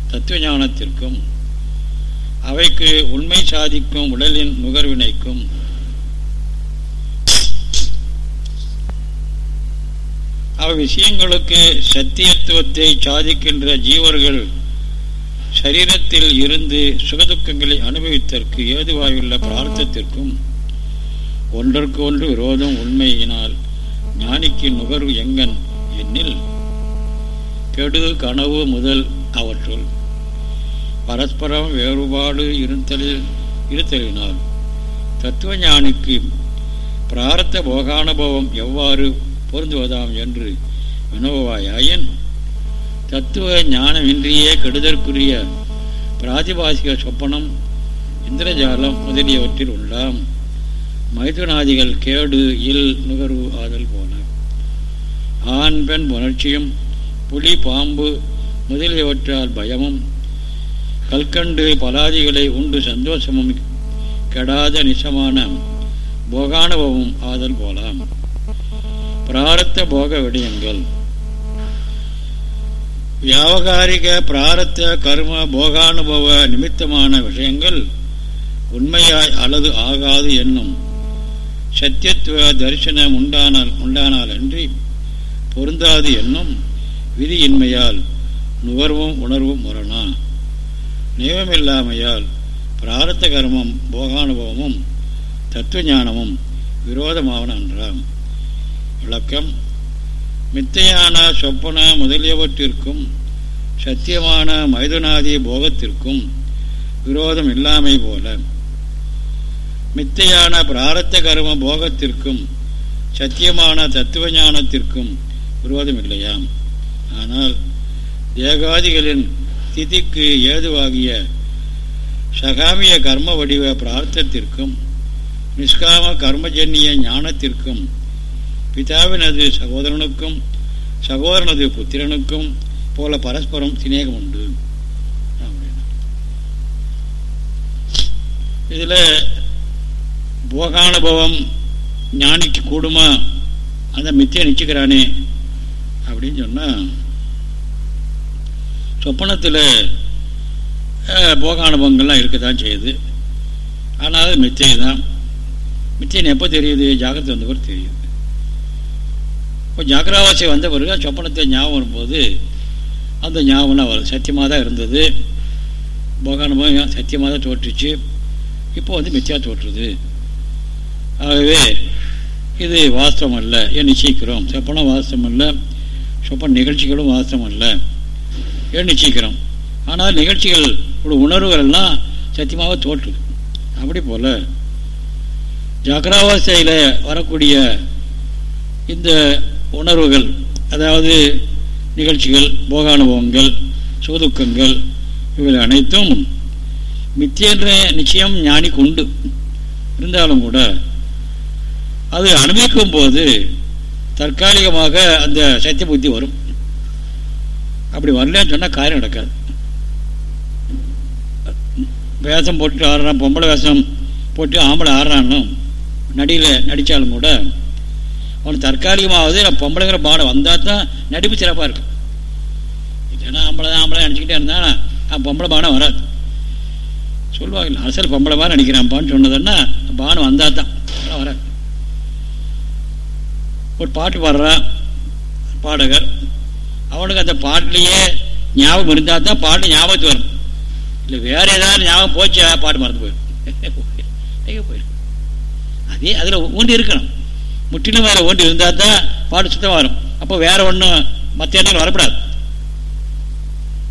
S1: தத்துவ ஞானத்திற்கும் அவைக்கு உண்மை சாதிக்கும் உடலின் நுகர்வினைக்கும் அவ் விஷயங்களுக்கு சத்தியத்துவத்தை சாதிக்கின்ற ஜீவர்கள் சரீரத்தில் இருந்து சுகதுக்கங்களை அனுபவித்தற்கு ஏதுவாயுள்ள பிரார்த்தத்திற்கும் ஒன்றற்கு ஒன்று விரோதம் உண்மையினால் ஞானிக்கு நுகர்வு எங்கன்? என்னில் கெடு கனவு முதல் அவற்றுள் பரஸ்பரம் வேறுபாடு இருத்தலில் இருத்தலினால் தத்துவ ஞானிக்கு பிரார்த்த போகானுபவம் எவ்வாறு பொருந்துவதாம் என்று வினோவாயின் தத்துவ ஞானமின்றியே கெடுதற்குரிய பிராதிபாசிக சொப்பனம் இந்திரஜாலம் முதலியவற்றில் உள்ளாம். மைதுனாதிகள் கேடு இல் நுகர்வு ஆதல் போன ஆண் பெண் உணர்ச்சியும் புலி பாம்பு முதலியவற்றால் பயமும் கல்கண்டு பலாதிகளை உண்டு சந்தோஷமும் கெடாத நிசமான போகானுபவம் ஆதல் போலாம். பிராரத்த போக விடயங்கள். வியாபகாரிக பிராரத்த கர்ம போகானுபவ நிமித்தமான விஷயங்கள் உண்மையாய் அல்லது ஆகாது என்னும் சத்தியத்துவ தரிசனம் உண்டானால் உண்டானால் அன்றி பொருந்தாது என்னும் விதியின்மையால் நுகர்வும் உணர்வும் முரணா. நியமமில்லாமையால் பிராரத்த கர்மம் போகானுபவமும் தத்துவ ஞானமும் விரோதமாவன என்றாம் விளக்கம் மித்தையான சொப்பன முதலியவற்றிற்கும் சத்தியமான மைதுனாதி போகத்திற்கும் விரோதம் இல்லாமை போல. மித்தையான பிராரத்த கர்ம போகத்திற்கும் சத்தியமான தத்துவ ஞானத்திற்கும் விரோதம் இல்லையாம் ஆனால் தேகாதிகளின் திதிக்கு ஏதுவாகிய சகாமிய கர்ம வடிவ பிரார்த்தத்திற்கும் நிஷ்காம கர்மஜன்னிய ஞானத்திற்கும் பிதாவினது சகோதரனுக்கும் சகோதரனது புத்திரனுக்கும் போல பரஸ்பரம் சிநேகம் உண்டு. இதில் போகானுபவம் ஞானிக்கு கூடுமா? அந்த மித்தியை நிச்சயிக்கிறானே அப்படின்னு சொன்னால் சொப்பனத்தில் போகானுபவங்கள்லாம் இருக்க தான் செய்யுது. ஆனால் அது மிச்சை தான். மித்தியன் எப்போ தெரியுது? ஜாகிரதை வந்த பிறகு தெரியுது இப்போ ஜாக்கிராவாசி வந்த பிறகு சொப்பனத்தை ஞாபகம் வரும்போது அந்த ஞாபகம்லாம் வருது சத்தியமாக தான் இருந்தது. போகானுபவம் சத்தியமாக தான் தோற்றுச்சு. இப்போ வந்து மித்தியா தோற்றுது. ஆகவே இது வாஸ்தவம் அல்ல. ஏன் நிச்சயிக்கிறோம்? சொப்பனம் வாஸ்தவம் இல்லை சொப்ப நிகழ்ச்சிகளும் வாஸ்தவம் அல்ல. ஏன் நிச்சயிக்கிறோம் ஆனால் நிகழ்ச்சிகள் உணர்வுகள் எல்லாம் சத்தியமாக தோற்று. அப்படி போல் ஜாக்கிராவாசையில் வரக்கூடிய இந்த உணர்வுகள் அதாவது நிகழ்ச்சிகள் போகானுபவங்கள் சுதுக்கங்கள் இவைகள் அனைத்தும் மித்தியன்ற நிச்சயம் ஞானிக்கு உண்டு. இருந்தாலும் கூட அது அனுபவிக்கும் போது தற்காலிகமாக அந்த சத்திய புத்தி வரும். அப்படி வரலன்னு சொன்னால் காரியம் நடக்காது. வேஷம் போட்டு ஆடுறான் பொம்பளை வேஷம் போட்டு ஆம்பளை ஆடுறானும் நடியில் நடித்தாலும் கூட அவனுக்கு தற்காலிகமாவது பொம்பளைங்கிற பாடம் வந்தால் தான் நடிப்பு சிறப்பாக இருக்கும். இல்லைன்னா ஆம்பளை தான் ஆம்பளை நினச்சிக்கிட்டே இருந்தால் நான் பொம்பளை பானம் வராது. சொல்லுவாங்க அரசல் பொம்பளை பாடம் நடிக்கிறான்ப்பான்னு சொன்னதுன்னா பானம் வந்தால் தான் வராது. ஒரு பாட்டு பாடுறான் பாடகர். அவனுக்கு அந்த பாட்டிலேயே ஞாபகம் இருந்தால் தான் பாட்டு ஞாபகத்து வரும். இல்லை வேற ஏதாவது ஞாபகம் போச்சு பாட்டு மறந்து போயிடும். போயிடும். அதே அதில் ஊண்டி இருக்கணும். முற்றிலும் வேற ஒன்று இருந்தால் தான் பாட்டு சுத்தமாக வரும். அப்போ வேற ஒன்றும் மற்ற எண்ணங்கள் வரக்கூடாது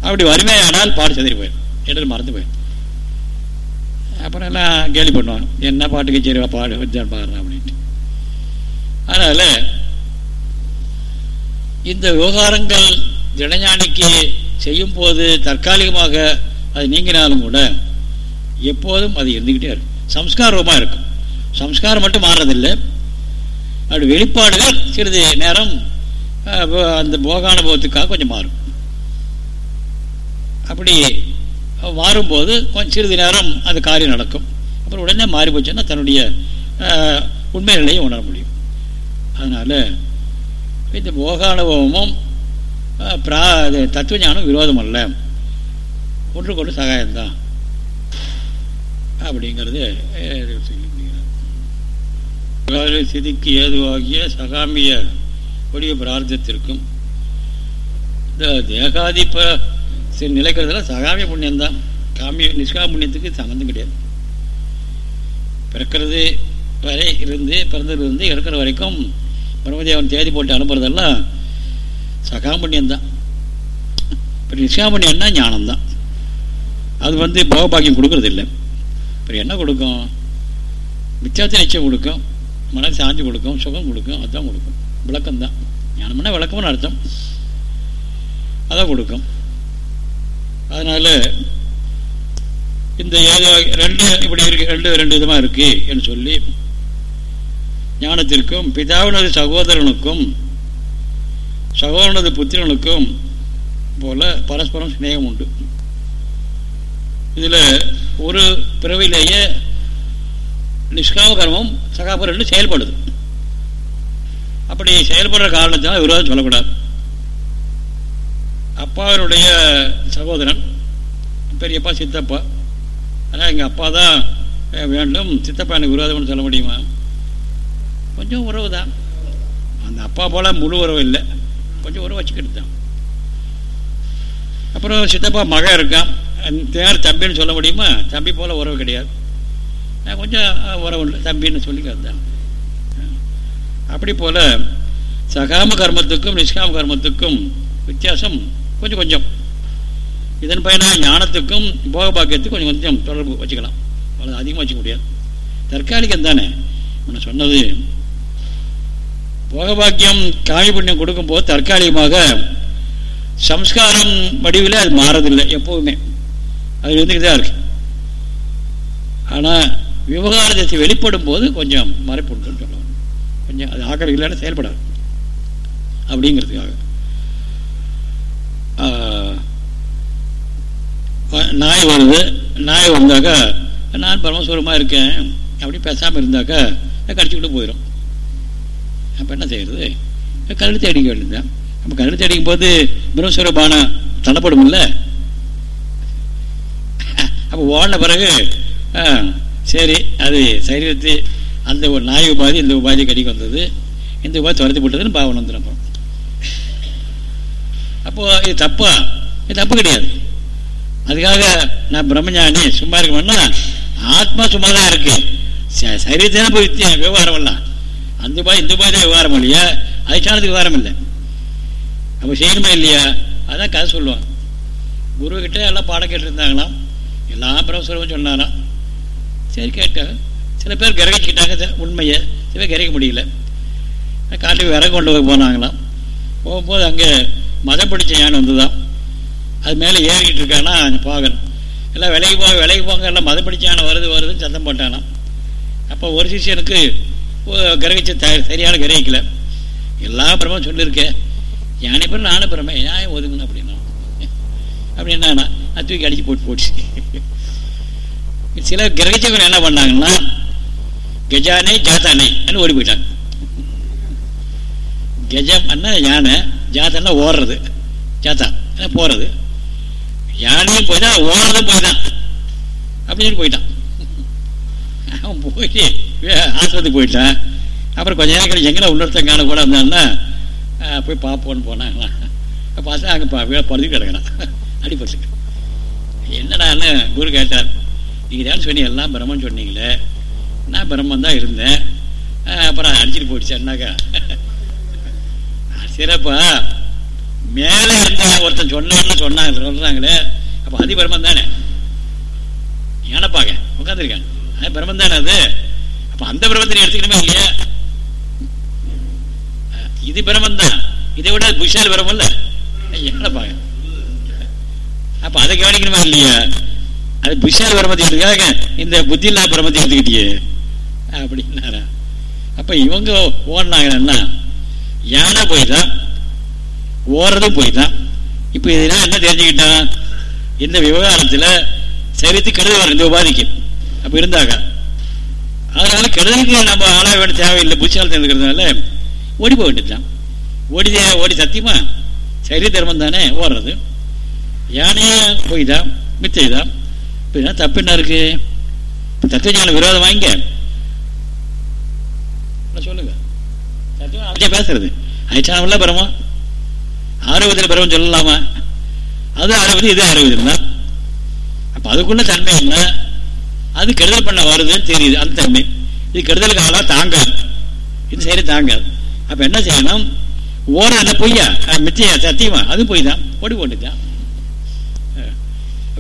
S1: அப்படி வறுமையானால் பாட்டு சிதறி போயிடும். இடத்துல மறந்து போயிடும். அப்புறம் எல்லாம் கேலி பண்ணுவாங்க. என்ன பாட்டுக்கு சரி பாடு வச்சான் பாடுறான் அப்படின்ட்டு. அதனால இந்த விவகாரங்கள் தினஞானிக்கு செய்யும் போது தற்காலிகமாக அது நீங்கினாலும் கூட எப்போதும் அது இருந்துக்கிட்டே இருக்கும். சம்ஸ்காரமாக இருக்கும். சம்ஸ்காரம் மட்டும் மாறுறதில்லை அப்படி வெளிப்பாடுகள் சிறிது நேரம் அந்த போகானுபவத்துக்காக கொஞ்சம் மாறும். அப்படி மாறும்போது கொஞ்சம் சிறிது நேரம் அந்த காரியம் நடக்கும். அப்புறம் உடனே மாறி போச்சுன்னா தன்னுடைய உண்மை நிலையை உணர முடியும். அதனால் இந்த போகானுபவமும் தத்துவ ஞானம் விரோதம் அல்ல ஒன்று கொண்டு சகாயம்தான். அப்படிங்கிறது சொல்லியிருக்கிறார். சிதிக்கு ஏதுவாகிய சகாமிய கொடிய பிரார்த்தத்திற்கும் இந்த தேகாதிப்ப நிலைக்கிறதுல சகாமிய புண்ணியம்தான். காமிய நிஷ்கா புண்ணியத்துக்கு சம்மந்தம் கிடையாது. பிறக்கிறது வரை இருந்து பிறந்ததுலேருந்து இறக்குற வரைக்கும் பிரம்மதேவன் தேதி போட்டு அனுப்புறதெல்லாம் சகாமண்யம்தான் இப்போ நிஷ்காமண்யம்னா ஞானம்தான். அது வந்து போகபாக்கியம் கொடுக்கறது இல்லை இப்போ என்ன கொடுக்கும்? மிச்சாத்த நிச்சயம் கொடுக்கும். மனசு சாஞ்சி கொடுக்கும். சுகம் கொடுக்கும். அதுதான் கொடுக்கும். விளக்கம்தான். ஞானம்னா விளக்கம்னு அர்த்தம். அதான் கொடுக்கும். அதனால் இந்த ரெண்டு இப்படி இருக்கு ரெண்டு ரெண்டு விதமாக இருக்கு என்று சொல்லி ஞானத்திற்கும் பிதாவினது சகோதரனுக்கும் சகோதரனது புத்திரனுக்கும் போல பரஸ்பரம் சிநேகம் உண்டு. இதில் ஒரு பிறவிலேயே நிஷ்காம கர்மம் சகாபர் ரெண்டு செயல்படுது. அப்படி செயல்படுற காரணத்தினால் விரோதம் சொல்லக்கூடாது. அப்பாவினுடைய சகோதரன் பெரியப்பா சித்தப்பா ஆனால் எங்கள் அப்பா தான் வேண்டும் சித்தப்பா எனக்கு விரோதம்னு சொல்ல முடியுமா? கொஞ்சம் உறவு தான். அந்த அப்பா போல் முழு உறவு இல்லை. கொஞ்சம் உறவு வச்சுக்கிட்டு தான். அப்புறம் சித்தப்பா மகன் இருக்கான். தேர் தம்பின்னு சொல்ல முடியுமா? தம்பி போல் உறவு கிடையாது. கொஞ்சம் உறவு இல்லை தம்பின்னு சொல்லிக்கிறது தான் அப்படி போல் சகாம கர்மத்துக்கும் நிஷ்காம கர்மத்துக்கும் வித்தியாசம் கொஞ்சம் கொஞ்சம். இதன் பயனாக ஞானத்துக்கும் போக பாக்கியத்துக்கும் கொஞ்சம் கொஞ்சம் தொடர்பு வச்சுக்கலாம். அவ்வளோ அதிகமாக வச்சுக்க முடியாது. தற்காலிகம் தானே. உன்னை சொன்னது போகபாக்கியம் காமி புண்ணியம் கொடுக்கும்போது தற்காலிகமாக சம்ஸ்காரம் வடிவில் அது மாறதில்லை எப்போவுமே. அது இருந்துக்கிட்டு தான் இருக்கு. ஆனால் விவகாரத்தை வெளிப்படும் போது கொஞ்சம் மறைப்புண்டுன்னு சொல்லுவாங்க கொஞ்சம் அது ஆக்கிரம் இல்லைன்னு செயல்படாது. அப்படிங்கிறதுக்காக. நாய் வருது. நாய் வந்தாக்கா நான் பரமஸ்வரமாக இருக்கேன். அப்படி பேசாமல் இருந்தாக்கா கடிச்சுக்கிட்டு போயிடும் அப்போ என்ன செய்கிறது கருத்து அடிக்க வேண்டியதுதான். அப்போ கருத்து அடிக்கும் போது பிரம்மஸ்வரபானம் தள்ளப்படும்ல? அப்போ ஓடின பிறகு சரி அது சரீரத்தை அந்த ஒரு நாய் உபாதி இந்த உபாதி கடிக்க வந்தது. இந்த உபாதி துரத்தி போட்டதுன்னு பாவம் வந்துடும் அப்புறம். அப்போ இது தப்பா? இது தப்பு கிடையாது. அதுக்காக நான் பிரம்மஞானி சும்மா இருக்கணும்னா ஆத்மா சும்மா தான் இருக்கு சரீரத்தை போய் விவகாரம் எல்லாம். அந்த பாய் இந்த பாய் தான் விவகாரம் இல்லையா? அதிஷ்டானத்துக்கு விவகாரம் இல்லை. நம்ம செய்யணுமா இல்லையா? அதான் கதை சொல்லுவான் குரு எல்லாம் பாடம் கேட்டுருந்தாங்களாம். எல்லாம் பிரமசுரம் சொன்னாராம். சரி கேட்டாங்க சில பேர் கிரகிச்சுக்கிட்டாங்க. உண்மையை. சில பேர் கிரகிக்க முடியல. காட்டுக்கு விறகு கொண்டு போய் போனாங்களாம். போகும்போது அங்கே மதம் பிடிச்ச யானை வந்துதான். அது மேலே ஏறிக்கிட்டு இருக்கானா? பார்க்கணும். எல்லாம் விலைக்கு போக விலைக்கு போங்க எல்லாம் மதம் பிடிச்ச யானை வருது வருதுன்னு சத்தம் போட்டானாம். அப்போ ஒரு சிஷியனுக்கு கிரகிச்ச த சரியான கிரகிக்கல. எல்லா பிரமும் சொல்லியிருக்கேன் யானை பிறகு நானும் பிரமே நியாயம் ஒதுங்கணும் அப்படின்னா? அப்படின்னா நான் தூக்கி அடிச்சு போட்டு போட்டு சில கிரகிச்சவங்க என்ன பண்ணாங்கன்னா கஜானை ஜாத்தானை ஓடி போயிட்டாங்க. கஜம் அண்ணா யானை ஜாத்தானா ஓடுறது. ஜாத்தா போறது. யானையும் போய் தான் ஓடுறதும் போய் தான். அப்படின்னு போயிட்டான். அவன் போயிட்டு ஆஸ்பத்திரி போயிட்டேன். அப்புறம் கொஞ்ச நேரம் கழிச்சு எங்கே இன்னொருத்தன் காண கூட இருந்தான்னா போய் பார்ப்போன்னு போனாங்களா பார்த்தா அங்கே பா படுத்து கிடக்கிறான். அடிப்பட்டு என்னடான்னு குரு கேட்டார். நீங்கள் தான் சொன்னீங்க எல்லாம் பிரம்மன் சொன்னீங்களே. நான் பிரம்மன் தான் இருந்தேன். அப்புறம் அடிச்சுட்டு போயிடுச்சேன்னாக்கா சிறப்பா. மேலே இருந்த ஒருத்தன் சொன்னான்னு சொன்னாங்க சொல்கிறாங்களே அப்போ அது பிரம்மன் தானே? ஏனப்பாங்க உட்காந்துருக்காங்க அது பிரம்மன் தானே அது? அப்போ அந்த பிரம்மத்தை எடுத்துக்கணுமே இல்லையா? இது பிரம்மன் தான் இதை விட புஷால் பிரம்மல்ல என்னப்பாங்க அப்ப அதை கவனிக்கணுமா இல்லையா? அது புஷால் பிரமத்தை எடுத்துக்காக இந்த புத்தி இல்லா பிரமத்தை எடுத்துக்கிட்டியே. அப்படின்னாரா. அப்ப இவங்க ஓடினாங்கன்னா யானை போய்தான் ஓடுறதும் போய்தான் இப்ப இதெல்லாம் என்ன தெரிஞ்சுக்கிட்டான் இந்த விவகாரத்துல சரித்து கருதுவார் இந்த உபாதிக்கு. அப்ப இருந்தாங்க அதனால கெடுதலுக்கு நம்ம ஆளாக வேண்டிய தேவையில்லை புத்தியால் தெரிஞ்சுக்கிறதுனால ஓடி போக வேண்டியதுதான் ஓடி ஓடி சத்தியமா சரி தர்மம் தானே ஓடுறது. யானையே போய் தான் மித்தை தான் இப்போ தப்பு என்ன இருக்கு? தத்துவஞான விரோதம் வாங்க சொல்லுங்க. தத்துவம் பேசுறது. அதிஷ்டானம்ல பரமா ஆரோக்கியத்தில் பரவம் சொல்லலாமா? அது ஆரோக்கியம் இது ஆரோக்கியம் தான். அப்போ அதுக்குள்ள தன்மை என்ன? அது கெடுதல் பண்ண வருதுன்னு தெரியுது அந்த தன்மை. இது கெடுதலுக்கு ஆளாக தாங்காது. இது சரி தாங்காது. அப்போ என்ன செய்யணும்? ஓரம் என்ன பொய்யா? மிச்சையா? சத்தியமா? அது பொய் தான். ஓடி போட்டுதான்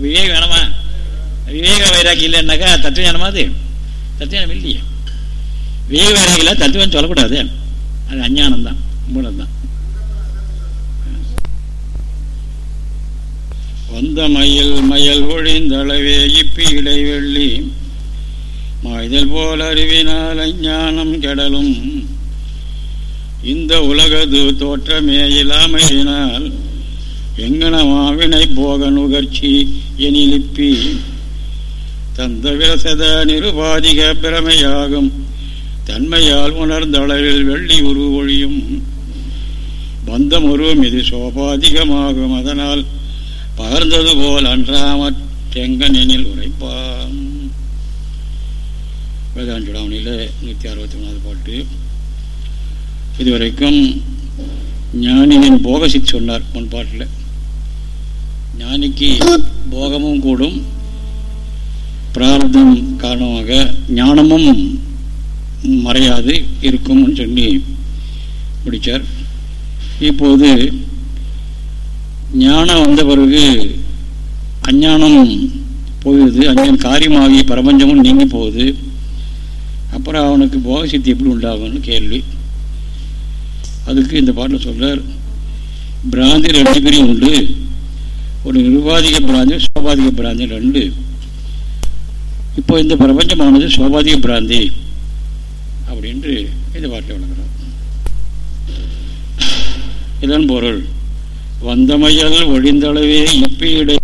S1: விவேகம் வேணாமா? விவேக வைராக்கி இல்லைன்னாக்கா தத்துவஞானமா அது? தத்துவஞானம் இல்லையே. விவேக வைராக்கி இல்லை தத்துவம் சொல்லக்கூடாது. அது அஞ்ஞானம் தான் மூலம் தான் வந்த மயில் மயல் ஒழிந்தளவே இப்பி இடைவெள்ளி. மாய்தல் போல் அறிவினால் அஞ்ஞானம் கெடலும். இந்த உலகது தோற்றமே இல்லாமையினால் எங்கனமாவினை போக நுகர்ச்சி எனிலிப்பி தந்த விரசத நிருபாதிக பிரமையாகும். தன்மையால் உணர்ந்தளவில் வெள்ளி உரு ஒழியும் பந்தம் இது சோபாதிகமாகும். அதனால் பகர்ந்தது போல் அன்றாமற்றெங்கனில் உரைப்பான். வேதாந்த சுடாமணியில் நூற்றி அறுபத்தி மூணாவது பாட்டு. இதுவரைக்கும் ஞானியின் போகசித் சொன்னார் முன்பாட்டில். ஞானிக்கு போகமும் கூடும். பிரார்த்தம் காரணமாக ஞானமும் மறையாது இருக்கும்னு சொல்லி முடித்தார் இப்போது ஞானம் வந்த பிறகு அஞ்ஞானம் போயிடுது. அஞ்ஞானம் காரியமாகி பிரபஞ்சமும் நீங்கி போகுது. அப்புறம் அவனுக்கு போக சித்தி எப்படி உண்டாகும்னு கேள்வி. அதுக்கு இந்த பாட்டில் சொல்கிறார் பிராந்தி ரெண்டு பிரிவு உண்டு. ஒரு நிர்வாதிக பிராந்தி சோபாதிக பிராந்தி ரெண்டு. இப்போ இந்த பிரபஞ்சமானது சோபாதிக பிராந்தி. அப்படின்ட்டு இந்த பாட்டில் விளங்குறார் இதன் பொருள் வந்தமையல் ஒழிந்தளவே இப்பீடு